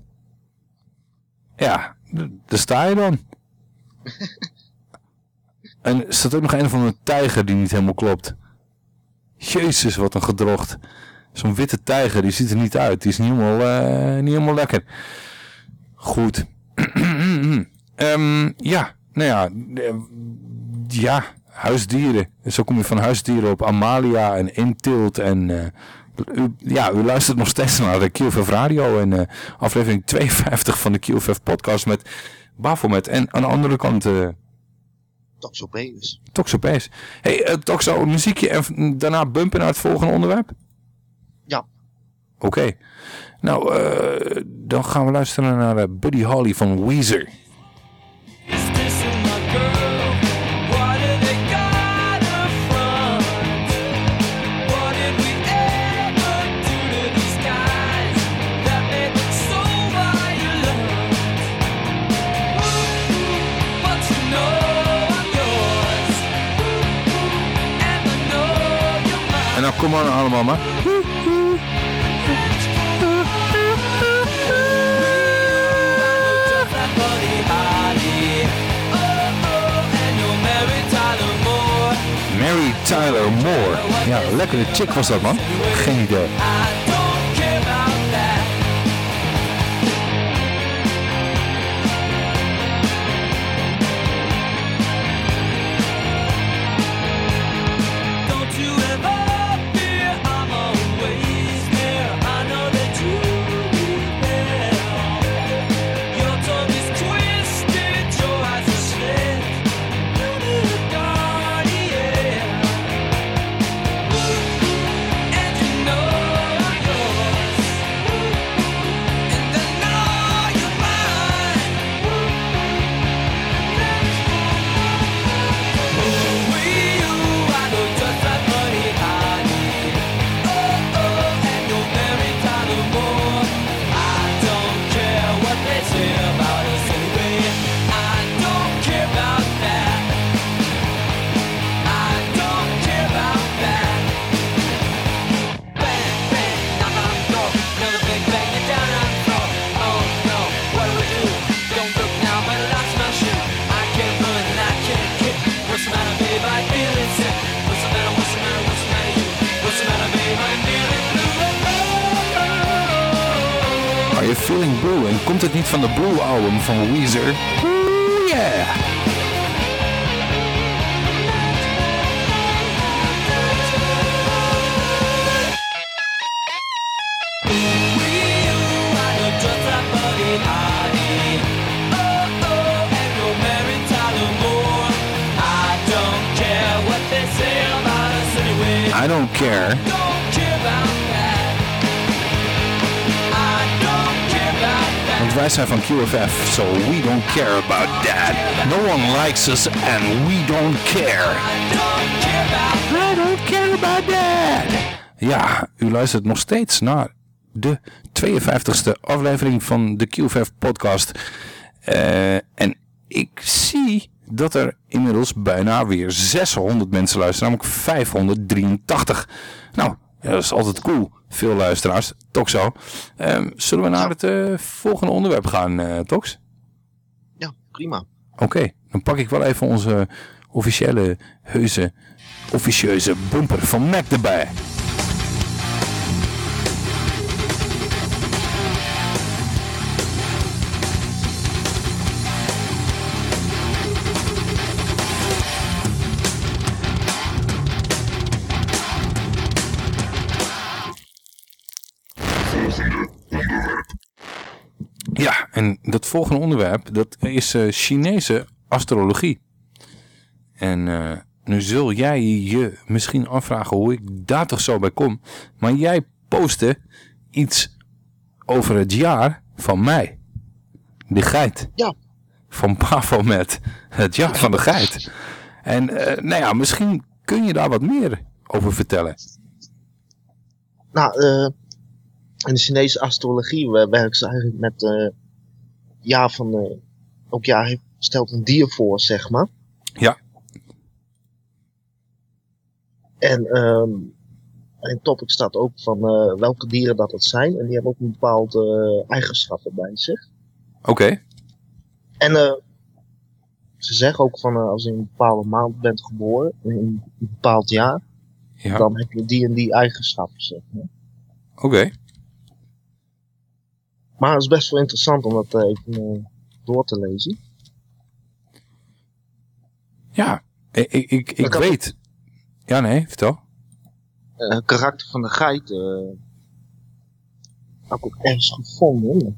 Ja, daar sta je dan. en er staat ook nog een van een tijger die niet helemaal klopt. Jezus, wat een gedrocht. Zo'n witte tijger, die ziet er niet uit. Die is niet helemaal, uh, niet helemaal lekker. Goed. um, ja, nou ja. Uh, ja, huisdieren. Zo kom je van huisdieren op Amalia en Intilt en... U, ja, u luistert nog steeds naar de QFF Radio en aflevering 52 van de QFF podcast met Bafomet. En aan de andere kant... Toxopeus. Toxopeus. Hey, uh, Toxo, muziekje en daarna bumpen naar het volgende onderwerp? Ja. Oké. Okay. Nou, uh, dan gaan we luisteren naar uh, Buddy Holly van Weezer. Kom maar allemaal maar. Mary Tyler Moore. Ja, lekkere chick was dat man. Geen idee. Feeling Blue. En komt het niet van de Blue album van Weezer? Ooh, yeah! I don't care. Wij zijn van QFF, so we don't care about that. No one likes us and we don't care. I don't care about that. Ja, u luistert nog steeds naar de 52e aflevering van de QFF podcast. Uh, en ik zie dat er inmiddels bijna weer 600 mensen luisteren, namelijk 583. Nou, ja, dat is altijd cool. Veel luisteraars, toch zo. Ehm, zullen we naar het eh, volgende onderwerp gaan, eh Tox? Ja, prima. Oké, dan pak ik wel even onze officiële, heuse, officieuze bumper van Mac erbij. En dat volgende onderwerp, dat is eh, Chinese astrologie. En eh, nu zul jij je misschien afvragen hoe ik daar toch zo bij kom. Maar jij postte iets over het jaar van mei. De geit. Ja. Van Bafomet. Het jaar van de geit. En eh, nou ja, misschien kun je daar wat meer over vertellen. Nou, in de Chinese astrologie we- werken ze eigenlijk met jaar van eh elk jaar heeft- stelt een dier voor, zeg maar. Ja. En ehm in topic staat ook van eh, welke dieren dat het zijn. En die hebben ook een bepaalde eh, eigenschappen bij zich. Oké. En ze zeggen ook van als je in een bepaalde maand bent geboren, in een bepaald jaar, Ja. dan heb je die en die eigenschappen, zeg maar. Oké. Maar het is best wel interessant om dat eh, even eh, door te lezen. Ja, ik, ik, ik, weet. Ja, nee, vertel. Eh, het karakter van de geit eh heb ik ook ergens gevonden.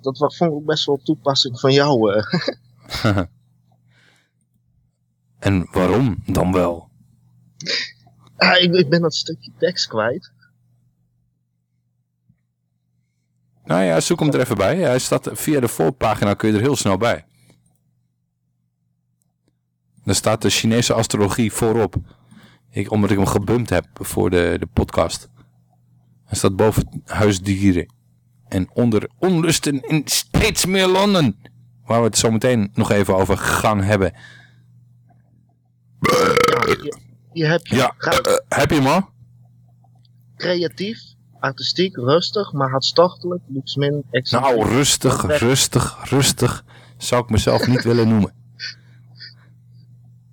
Dat vond ik ook best wel toepassing van jou. eh. en waarom dan wel? Ah, ik, ik ben dat stukje tekst kwijt. Nou ja, zoek hem er even bij. Hij staat via de voorpagina, kun je er heel snel bij. Daar staat de Chinese astrologie voorop. Ik, omdat ik hem gebumpt heb voor de, de podcast. Hij staat boven huisdieren. En onder onlusten in steeds meer landen. Waar we het zo meteen nog even over gaan hebben. Ja, je, je hebt je Ja, geit eh, heb je hem al? creatief, artistiek, rustig, maar hartstochtelijk, luxmin. Nou, rustig, rustig, rustig. Zou ik mezelf niet willen noemen.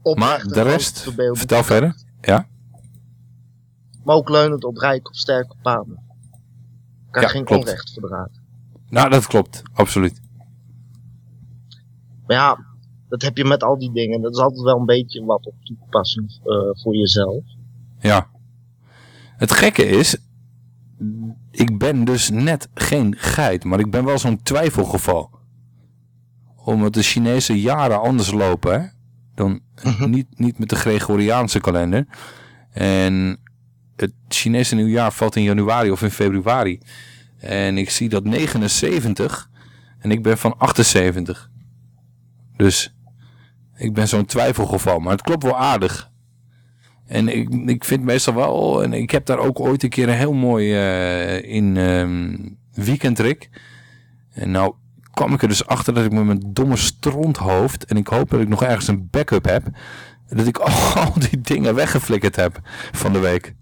oprecht Maar de rest, vertel verder. Ja? Maar ook leunend op rijke of sterke paden. Kan Ja, geen klopt. onrecht verdragen. Nou, dat klopt. Absoluut. Maar ja, dat heb je met al die dingen. Dat is altijd wel een beetje wat op toepassing eh, voor jezelf. Ja. Het gekke is, ik ben dus net geen geit, maar ik ben wel zo'n twijfelgeval. Omdat de Chinese jaren anders lopen, hè? Dan niet, niet met de Gregoriaanse kalender. En het Chinese nieuwjaar valt in januari of in februari. En ik zie dat 79 en ik ben van 78. Dus ik ben zo'n twijfelgeval, maar het klopt wel aardig. En ik, ik vind meestal wel, en ik heb daar ook ooit een keer een heel mooi eh, in ehm weekendrik. En nou kwam ik er dus achter dat ik met mijn domme stronthoofd, en ik hoop dat ik nog ergens een backup heb, dat ik al die dingen weggeflikkerd heb van de week.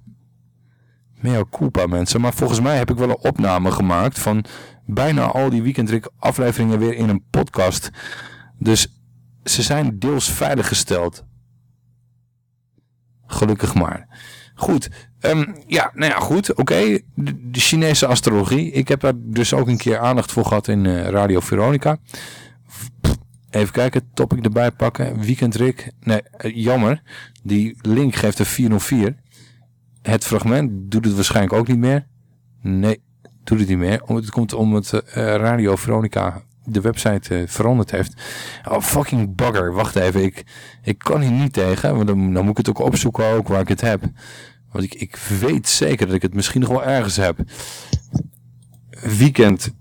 Mea culpa mensen, maar volgens mij heb ik wel een opname gemaakt van bijna al die weekendrik afleveringen weer in een podcast. Dus ze zijn deels veiliggesteld. Gelukkig maar. Goed. ehm, ja, nou ja, goed. Oké. De, Chinese astrologie. Ik heb daar dus ook een keer aandacht voor gehad in eh, Radio Veronica. Even kijken. Topic erbij pakken. Weekend Rick. Nee, eh, jammer. Die link geeft een 404. Het fragment doet het waarschijnlijk ook niet meer. Nee, doet het niet meer. Om- Het komt omdat eh, Radio Veronica de website eh, veranderd heeft. Oh, fucking bugger. Wacht even. Ik, ik kan hier niet tegen. Want dan, dan moet ik het ook opzoeken ook waar ik het heb. Want ik, ik weet zeker dat ik het misschien nog wel ergens heb. Weekend.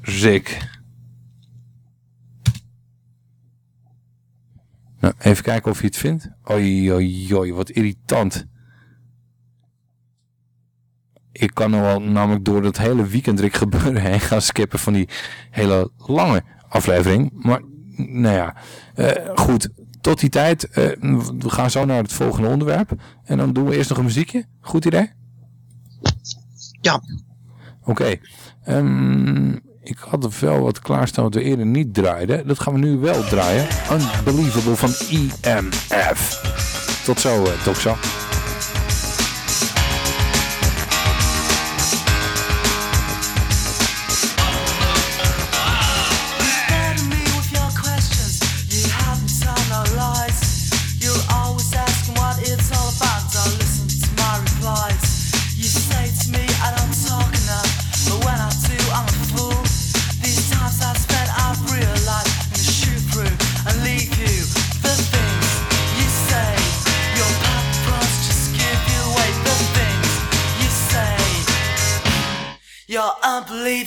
Rick. Nou, even kijken of je het vindt. Oei, wat irritant. Ik kan nog wel namelijk door dat hele weekendrik gebeuren heen gaan skippen van die hele lange aflevering. Maar nou ja, eh, goed. Tot die tijd, eh, we gaan zo naar het volgende onderwerp. En dan doen we eerst nog een muziekje. Goed idee? Ja. Oké. Ehm, ik had er wel wat klaarstaan wat we eerder niet draaiden. Dat gaan we nu wel draaien. Unbelievable van EMF. Tot zo, uh, Toxa.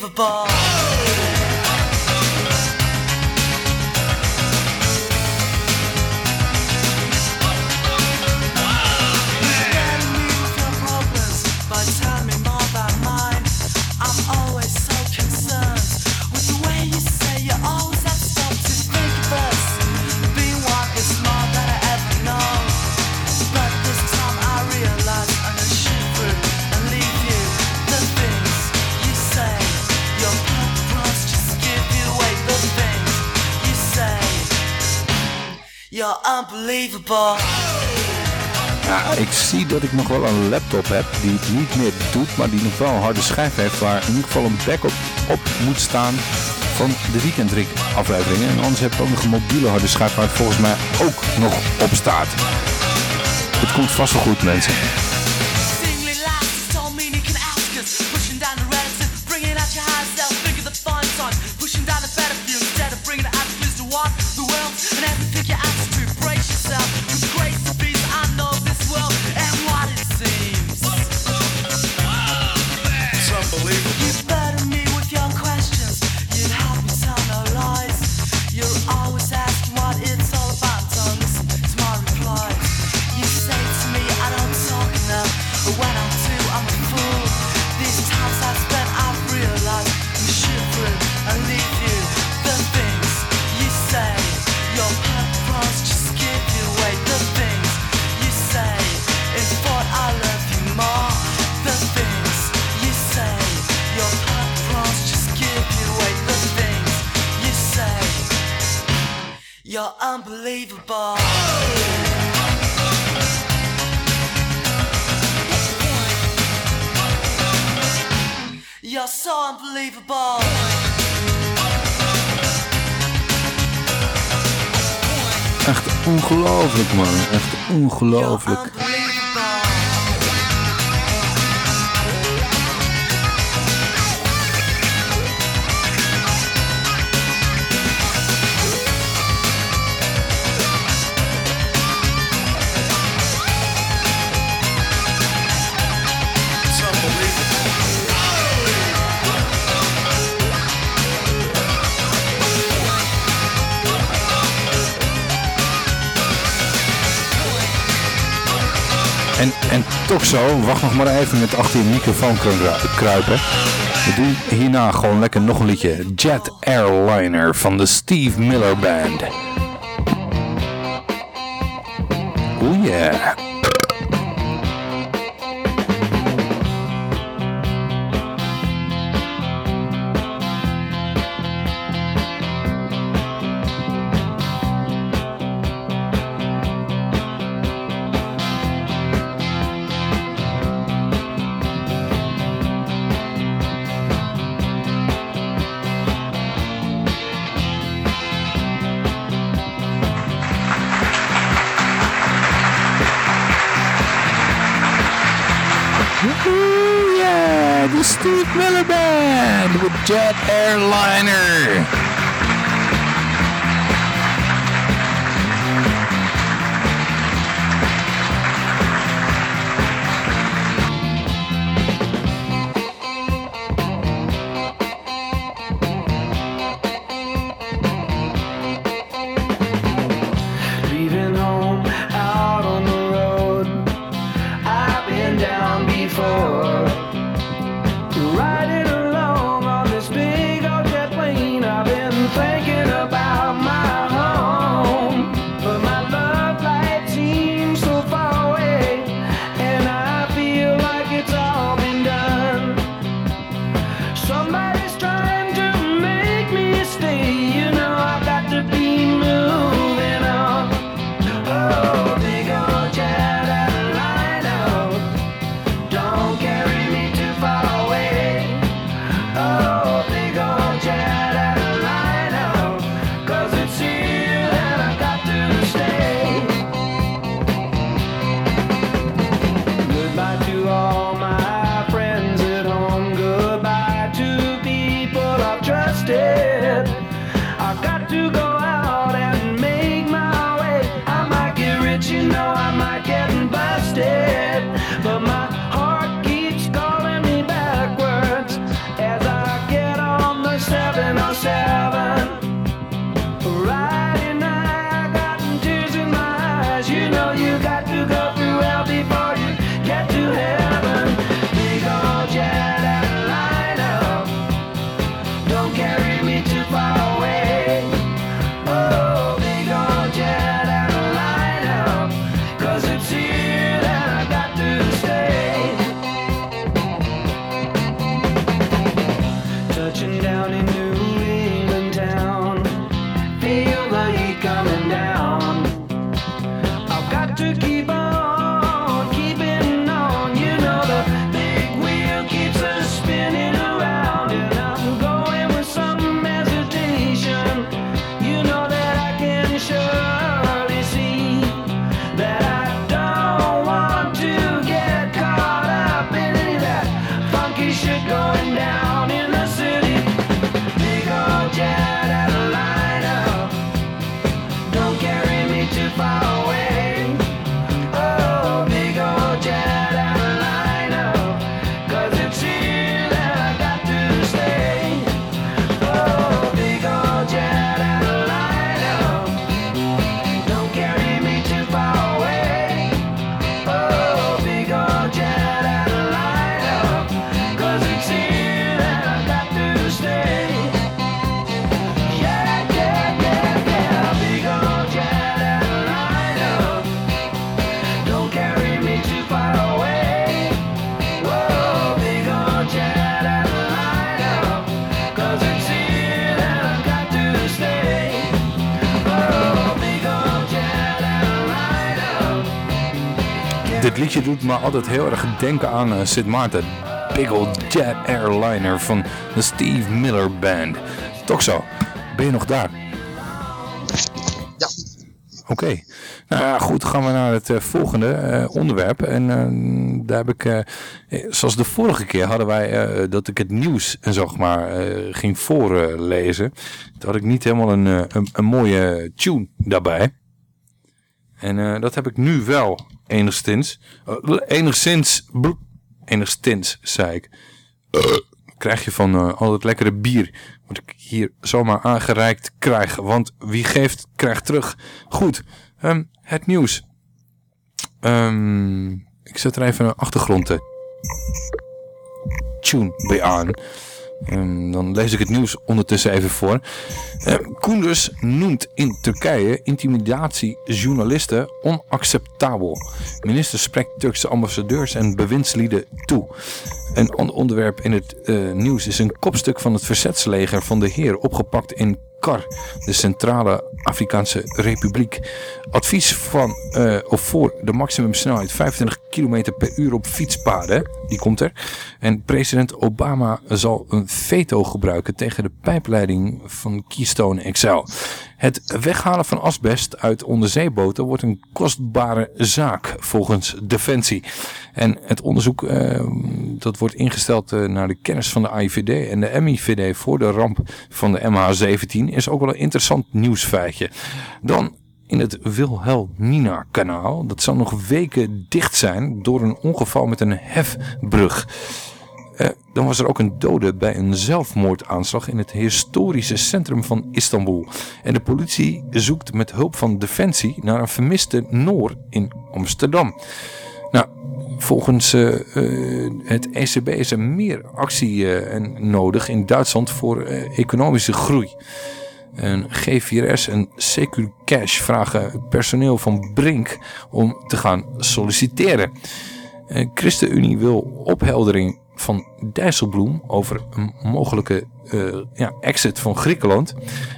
Unbelievable. Ja, ik zie dat ik nog wel een laptop heb die niet meer doet, maar die nog wel een harde schijf heeft waar in ieder geval een backup op moet staan van de weekendrik afleveringen. En anders heb ik ook nog een mobiele harde schijf waar het volgens mij ook nog op staat. Het komt vast wel goed mensen. Ongelooflijk. Zo, wacht nog maar even met achter je microfoon kru- kruipen. We doen hierna gewoon lekker nog een liedje. Jet Airliner van de Steve Miller Band. Oeh yeah. Jet Airliner. Doet me altijd heel erg denken aan uh, Sid Maarten. Big old jet airliner van de Steve Miller Band. Toch zo. Ben je nog daar? Ja. Oké. Nou ja, goed, gaan we naar het uh, volgende uh, onderwerp. En uh, daar heb ik, zoals de vorige keer hadden wij dat ik het nieuws en zeg maar ging voorlezen. Toen had ik niet helemaal een, een, een mooie tune daarbij. En dat heb ik nu wel enigszins. enigszins, enigszins, zei ik. krijg je van al het lekkere bier wat ik hier zomaar aangereikt krijg. Want wie geeft, krijgt terug. Goed, um, het nieuws. Um, ik zet er even een achtergrond tune bij aan. Dan lees ik het nieuws ondertussen even voor. Uh, Koenders noemt in Turkije intimidatie journalisten onacceptabel. Minister spreekt Turkse ambassadeurs en bewindslieden toe. Een ander onderwerp in het uh, nieuws is een kopstuk van het verzetsleger van de Heer opgepakt in De Centrale Afrikaanse Republiek. Advies van, uh, of voor de maximumsnelheid 25 km per uur op fietspaden, die komt er. En president Obama zal een veto gebruiken tegen de pijpleiding van Keystone XL. Het weghalen van asbest uit onderzeeboten wordt een kostbare zaak volgens Defensie. En het onderzoek uh, dat wordt ingesteld uh, naar de kennis van de AIVD en de MIVD voor de ramp van de MH17 is ook wel een interessant nieuwsfeitje. Dan in het Wilhelmina kanaal. Dat zal nog weken dicht zijn door een ongeval met een hefbrug. Uh, dan was er ook een dode bij een zelfmoordaanslag in het historische centrum van Istanbul. En de politie zoekt met hulp van Defensie naar een vermiste Noor in Amsterdam. Nou, volgens uh, uh, het ECB is er meer actie nodig in Duitsland voor economische groei. Een G4S en Cash vragen personeel van Brink om te gaan solliciteren. ChristenUnie wil opheldering van Dijsselbloem over een mogelijke uh, ja, exit van Griekenland.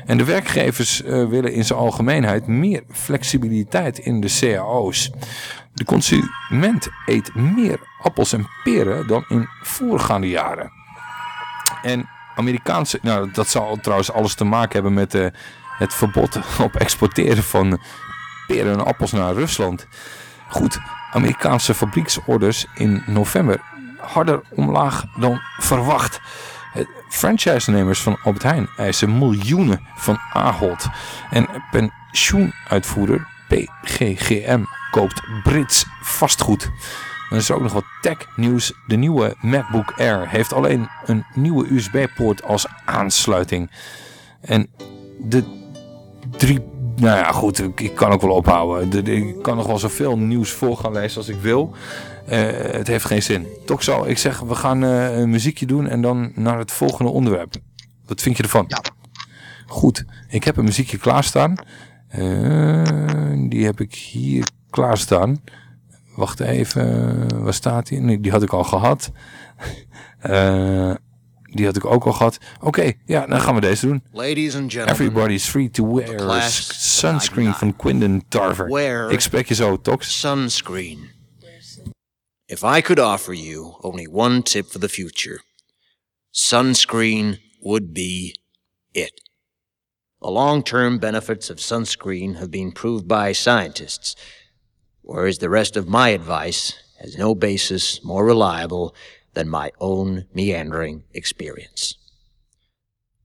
En de werkgevers uh, willen in zijn algemeenheid meer flexibiliteit in de cao's. De consument eet meer appels en peren dan in voorgaande jaren. En Amerikaanse, nou dat zal trouwens alles te maken hebben met uh, het verbod op exporteren van peren en appels naar Rusland. Goed, Amerikaanse fabrieksorders in november harder omlaag dan verwacht. Franchise-nemers van Albert Heijn eisen miljoenen van Ahold. En pensioenuitvoerder PGGM koopt Brits vastgoed. Dan is er ook nog wat tech-nieuws. De nieuwe MacBook Air heeft alleen een nieuwe USB-poort als aansluiting. En de drie... Nou ja, goed, ik, kan ook wel ophouden. ik kan nog wel zoveel nieuws voor gaan lezen als ik wil. Uh, het heeft geen zin. Toch zo, ik zeg, we gaan uh, een muziekje doen en dan naar het volgende onderwerp. Wat vind je ervan? Ja. Goed, ik heb een muziekje klaarstaan. Uh, die heb ik hier klaarstaan. Wacht even, waar staat die? Nee, die had ik al gehad. die had ik ook al gehad. Oké, okay, ja, dan gaan we deze doen. Ladies and gentlemen. Everybody's free to wear sunscreen van Quindon Tarver. Ik spreek je zo, Tox. Sunscreen. If I could offer you only one tip for the future, sunscreen would be it. The long term benefits of sunscreen have been proved by scientists, whereas the rest of my advice has no basis more reliable than my own meandering experience.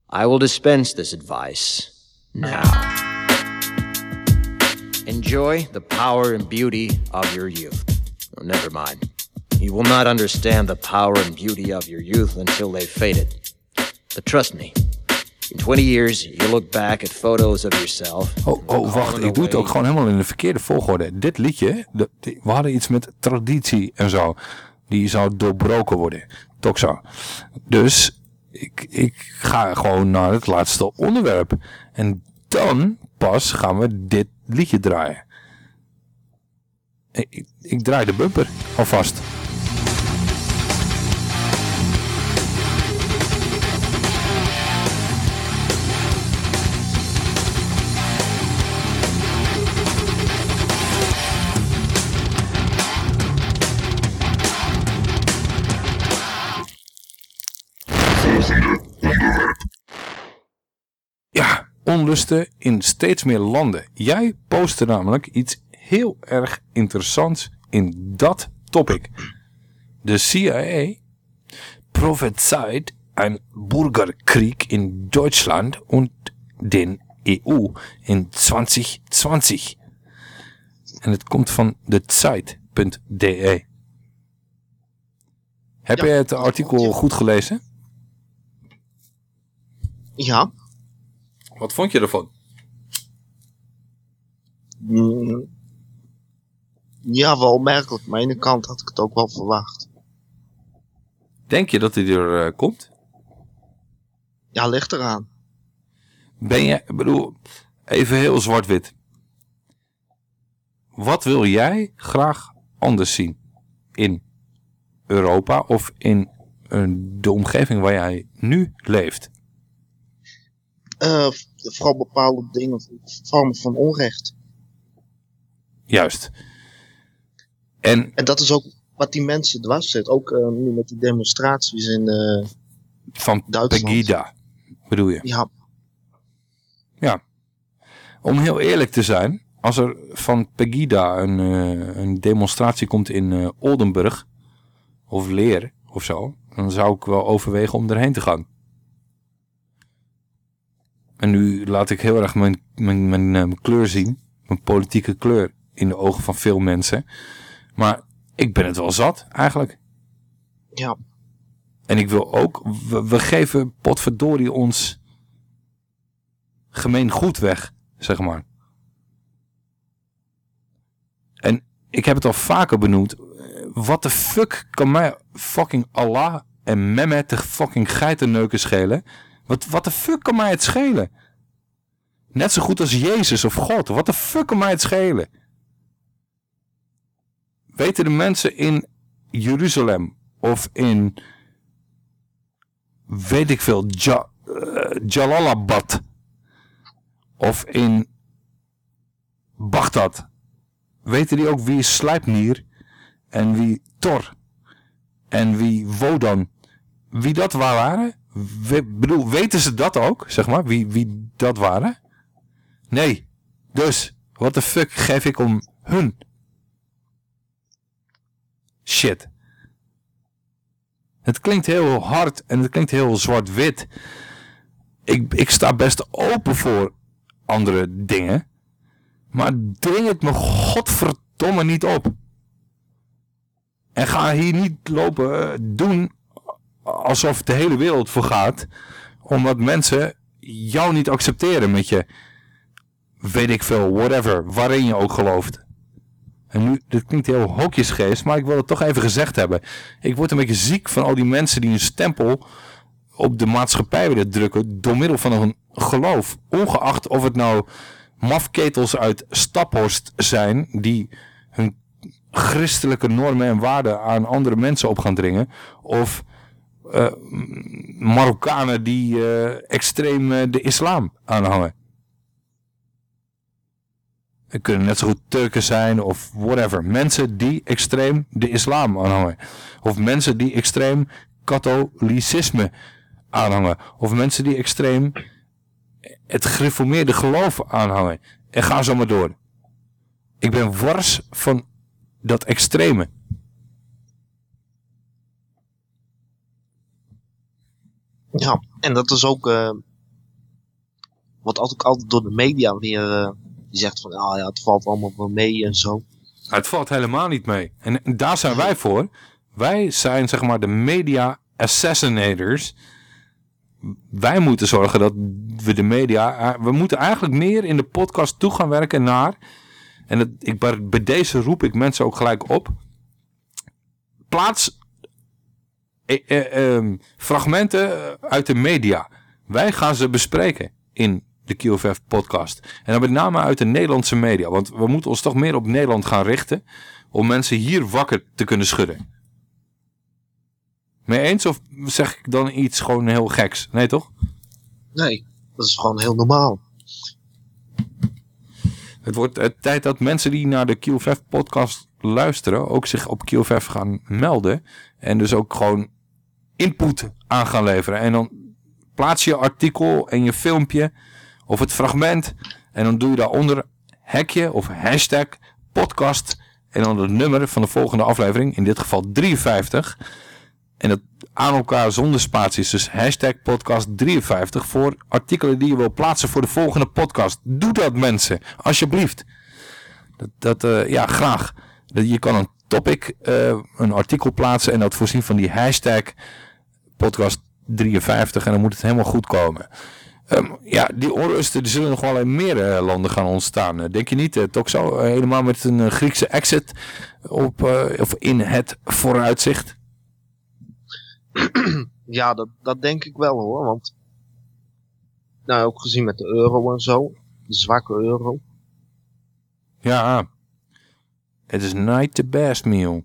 I will dispense this advice now. Enjoy the power and beauty of your youth. Oh, never mind. You will not understand the power and beauty of your youth until they've faded. But trust me, in 20 years you look back at photos of yourself. Oh, oh wacht, ik doe het ook gewoon helemaal in de verkeerde volgorde. Dit liedje, de, we hadden iets met traditie en zo. Die zou doorbroken worden. Toch zo. Dus ik, ik ga gewoon naar het laatste onderwerp. En dan pas gaan we dit liedje draaien. Ik, ik, ik draai de bumper alvast. Onlusten in steeds meer landen. Jij postte namelijk iets heel erg interessants in dat topic. De CIA prophezeit ein Bürgerkrieg in Deutschland und den EU in 2020. En het komt van de Zeit.de. Heb je het artikel goed gelezen? Ja. Wat vond je ervan? Mm, ja, wel opmerkelijk. Maar aan de ene kant had ik het ook wel verwacht. Denk je dat hij er eh, komt? Ja, ligt eraan. Ben je, ik bedoel, even heel zwart-wit. Wat wil jij graag anders zien in Europa of in eh, de omgeving waar jij nu leeft? Eh, vooral bepaalde dingen, vormen van onrecht. Juist. En, En dat is ook wat die mensen dwars zit. Ook eh, nu met die demonstraties in eh, van Duitsland. Pegida, bedoel je? Ja, Ja. Om heel eerlijk te zijn, als er van Pegida een, een demonstratie komt in Oldenburg, of Leer, of zo, dan zou ik wel overwegen om erheen te gaan. En nu laat ik heel erg mijn, mijn, mijn, eh, mijn kleur zien, mijn politieke kleur, in de ogen van veel mensen. Maar ik ben het wel zat, eigenlijk. ja. En ik wil ook, we, we geven potverdorie ons gemeen goed weg, zeg maar. En ik heb het al vaker benoemd. Wat de fuck kan mij fucking Allah en Mehmet de fucking geitenneuken schelen? Wat, wat de fuck kan mij het schelen? Net zo goed als Jezus of God. Wat de fuck kan mij het schelen? Weten de mensen in Jeruzalem of in weet ik veel, eh, Jalalabad of in Baghdad. Weten die ook wie Slijpnier en wie Tor en wie Wodan, wie dat waren? Bedoel, weten ze dat ook, zeg maar, wie, wie dat waren? Nee. Dus, wat de fuck geef ik om hun? Shit. Het klinkt heel hard en het klinkt heel zwart-wit. Ik, ik sta best open voor andere dingen. Maar dring het me godverdomme niet op. En ga hier niet lopen eh, doen alsof de hele wereld vergaat. Omdat mensen jou niet accepteren met je, weet ik veel, whatever, waarin je ook gelooft. En nu, dit klinkt heel hokjesgeest, maar ik wil het toch even gezegd hebben. Ik word een beetje ziek van al die mensen die een stempel op de maatschappij willen drukken door middel van een geloof. Ongeacht of het nou mafketels uit Staphorst zijn die hun christelijke normen en waarden aan andere mensen op gaan dringen. Of eh, Marokkanen die eh, extreem eh, de islam aanhangen. Het kunnen net zo goed Turken zijn of whatever. Mensen die extreem de islam aanhangen. Of mensen die extreem katholicisme aanhangen. Of mensen die extreem het gereformeerde geloof aanhangen. En ga zo maar door. Ik ben wars van dat extreme. Ja, en dat is ook eh, wat altijd, altijd door de media weer eh, die zegt van ah ja, het valt allemaal wel mee en zo. Het valt helemaal niet mee. En, daar zijn wij voor. Wij zijn zeg maar de media assassinators. Wij moeten zorgen dat we de media... eh, We moeten eigenlijk meer in de podcast toe gaan werken naar... En dat, ik, bij deze roep ik mensen ook gelijk op. Plaats eh, eh, ehm, fragmenten uit de media. Wij gaan ze bespreken in de QFF podcast. En dan met name uit de Nederlandse media. Want we moeten ons toch meer op Nederland gaan richten. Om mensen hier wakker te kunnen schudden. Mee eens of zeg ik dan iets gewoon heel geks? Nee toch? Nee, dat is gewoon heel normaal. Het wordt eh, tijd dat mensen die naar de QFF podcast luisteren ook zich op QFF gaan melden. En dus ook gewoon input aan gaan leveren. En dan plaats je artikel en je filmpje of het fragment. En dan doe je daaronder hekje of hashtag podcast. En dan het nummer van de volgende aflevering. In dit geval 53. En dat aan elkaar zonder spaties. Dus hashtag podcast 53 voor artikelen die je wil plaatsen voor de volgende podcast. Doe dat mensen, alsjeblieft. Dat, dat eh, ja, graag. Je kan een topic, eh, een artikel plaatsen en dat voorzien van die hashtag podcast 53 en dan moet het helemaal goed komen. Ehm, ja, die onrusten die zullen nog wel in meer eh, landen gaan ontstaan. Eh, denk je niet? Het ook zo helemaal met een eh, Griekse exit op, eh, of in het vooruitzicht. Ja, dat, dat denk ik wel hoor. Want, nou ook gezien met de euro en zo. De zwakke euro. Ja, het is niet the best meal.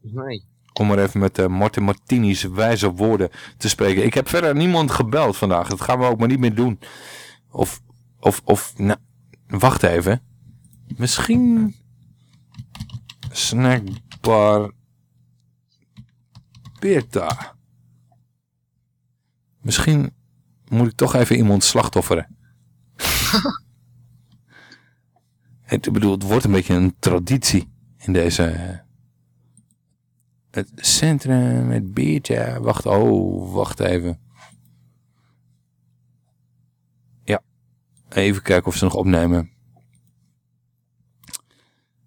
Nee. Om maar even met uh, Martin Martini's wijze woorden te spreken. Ik heb verder niemand gebeld vandaag. Dat gaan we ook maar niet meer doen. Of, of, of, nou, wacht even. Misschien snackbar Beerta. Misschien moet ik toch even iemand slachtofferen. Ik bedoel, het wordt een beetje een traditie in deze... Het centrum, het biertje. Wacht, oh, wacht even. Ja, even kijken of ze nog opnemen.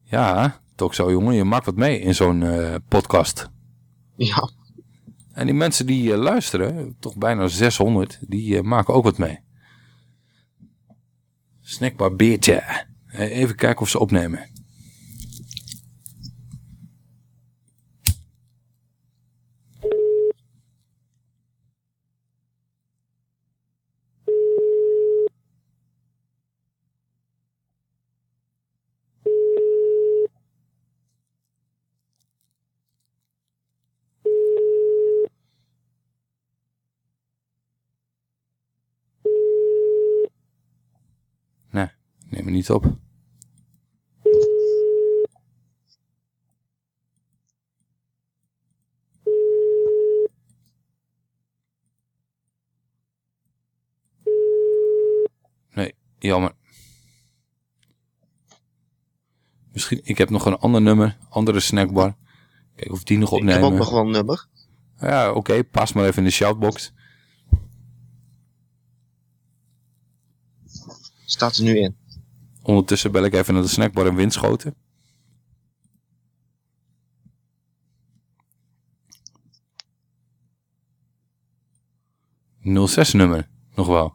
Ja, toch zo jongen, je maakt wat mee in zo'n eh, podcast. Ja. En die mensen die eh, luisteren, toch bijna 600, die eh, maken ook wat mee. Snackbar beertje. Even kijken of ze opnemen. Nee, neem me niet op. Nee, jammer. Misschien, ik heb nog een ander nummer, andere snackbar. Kijk of die nog Ik opnemen. heb ook nog wel een nummer. Ja, oké, pas maar even in de shoutbox. Staat er nu in. Ondertussen bel ik even naar de snackbar in Winschoten. ...06 nummer, nog wel.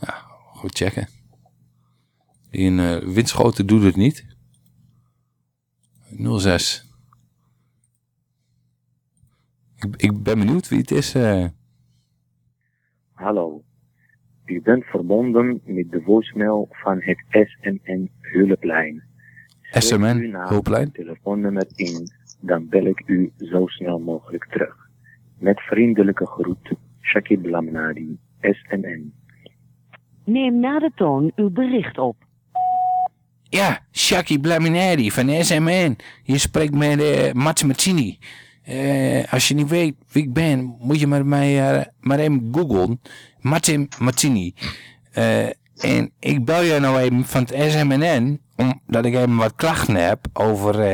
Ja, goed checken. In eh, Winschoten doet het niet. 06. Ik, ik ben benieuwd wie het is. eh. U bent verbonden met de voicemail van het SMN hulplijn. SMN hulplijn? telefoonnummer in, dan bel ik u zo snel mogelijk terug. Met vriendelijke groet, Shakib Lamnadi, SMN. Neem na de toon uw bericht op. Ja, Shaki Blaminari van SMN. Je spreekt met uh, Mats Mazzini. Eh, als je niet weet wie ik ben, moet je maar, mij, eh, maar even googlen. Mats Mazzini. Eh, en ik bel je nou even van het SMN, omdat ik even wat klachten heb over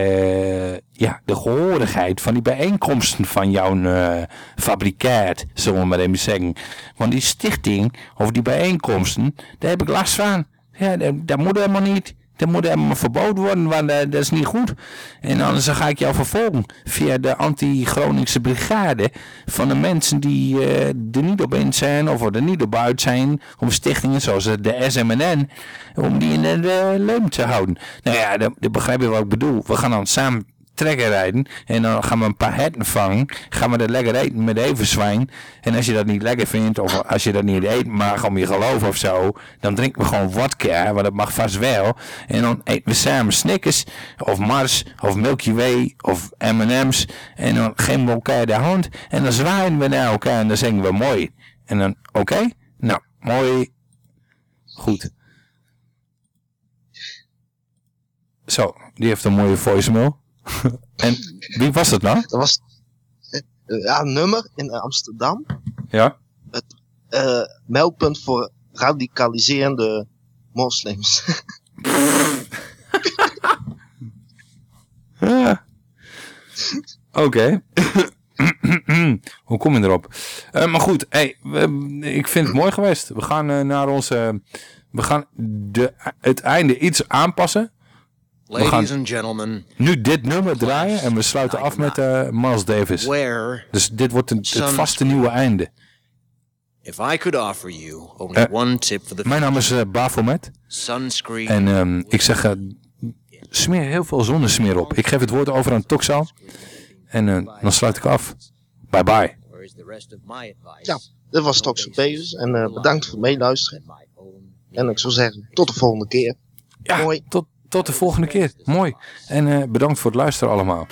ja, de gehoorigheid van die bijeenkomsten van jouw fabrikaat, zullen we maar even zeggen. Want die stichting, of die bijeenkomsten, daar heb ik last van. Ja, dat, dat moet helemaal niet. Dat moet helemaal verboden worden, want eh, dat is niet goed. En anders dan ga ik jou vervolgen via de anti-Groningse brigade van de mensen die eh, er niet op in zijn of er niet op uit zijn om stichtingen zoals de SMNN, om die in de, leum te houden. Nou ja, dat begrijp je wat ik bedoel. We gaan dan samen trekken rijden en dan gaan we een paar herten vangen. Gaan we dat lekker eten met everzwijn. En als je dat niet lekker vindt of als je dat niet eten mag om je geloof of zo, dan drinken we gewoon vodka, want dat mag vast wel. En dan eten we samen Snickers of Mars of Milky Way of M&M's en dan geven we elkaar de hand en dan zwaaien we naar elkaar en dan zeggen we mooi. En dan, oké? Nou, mooi. Goed. Zo, die heeft een mooie voicemail. en wie was het nou? Dat was ja, een nummer in Amsterdam. Ja? Het eh, meldpunt voor radicaliserende moslims. Ja. Oké. Hoe kom je erop? Eh, maar goed, hey, we- ik vind het mooi geweest. We gaan eh, naar onze... We gaan de, het einde iets aanpassen. We gaan Ladies and gentlemen, nu dit nummer draaien en we sluiten af met eh Miles Davis. Where Dus dit wordt een, het vaste nieuwe einde. if I could offer you only Eh, one tip for the Mijn naam is eh Bafomet. sunscreen, En ehm, ik zeg, smeer heel veel zonnesmeer op. Ik geef het woord over aan Toxal. En dan sluit ik af. Bye bye. Ja, dit was Toxic Bezos. En eh, bedankt voor het meeluisteren. En ik zou zeggen, tot de volgende keer. Ja, Tot, tot de volgende keer. Mooi. En eh, bedankt voor het luisteren allemaal.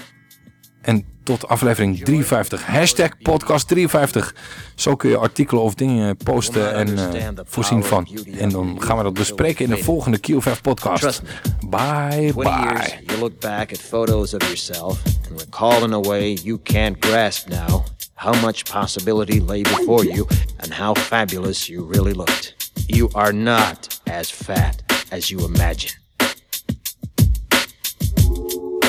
En tot aflevering 53. Hashtag podcast 53. Zo kun je artikelen of dingen posten en eh, voorzien van. En dan gaan we dat bespreken in de volgende Q5 podcast. Bye 20 bye. you look back at photos of yourself and recall in a way you can't grasp now how much possibility lay before you and how fabulous you really looked. You are not as fat as you imagine.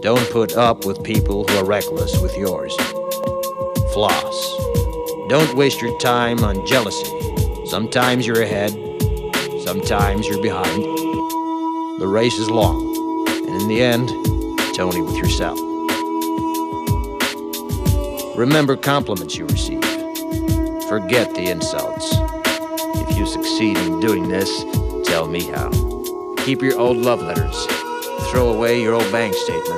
Don't put up with people who are reckless with yours. Floss. Don't waste your time on jealousy. Sometimes you're ahead, sometimes you're behind. The race is long, and in the end, it's only with yourself. Remember compliments you receive. Forget the insults. If you succeed in doing this, tell me how. Keep your old love letters. Throw away your old bank statements.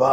বা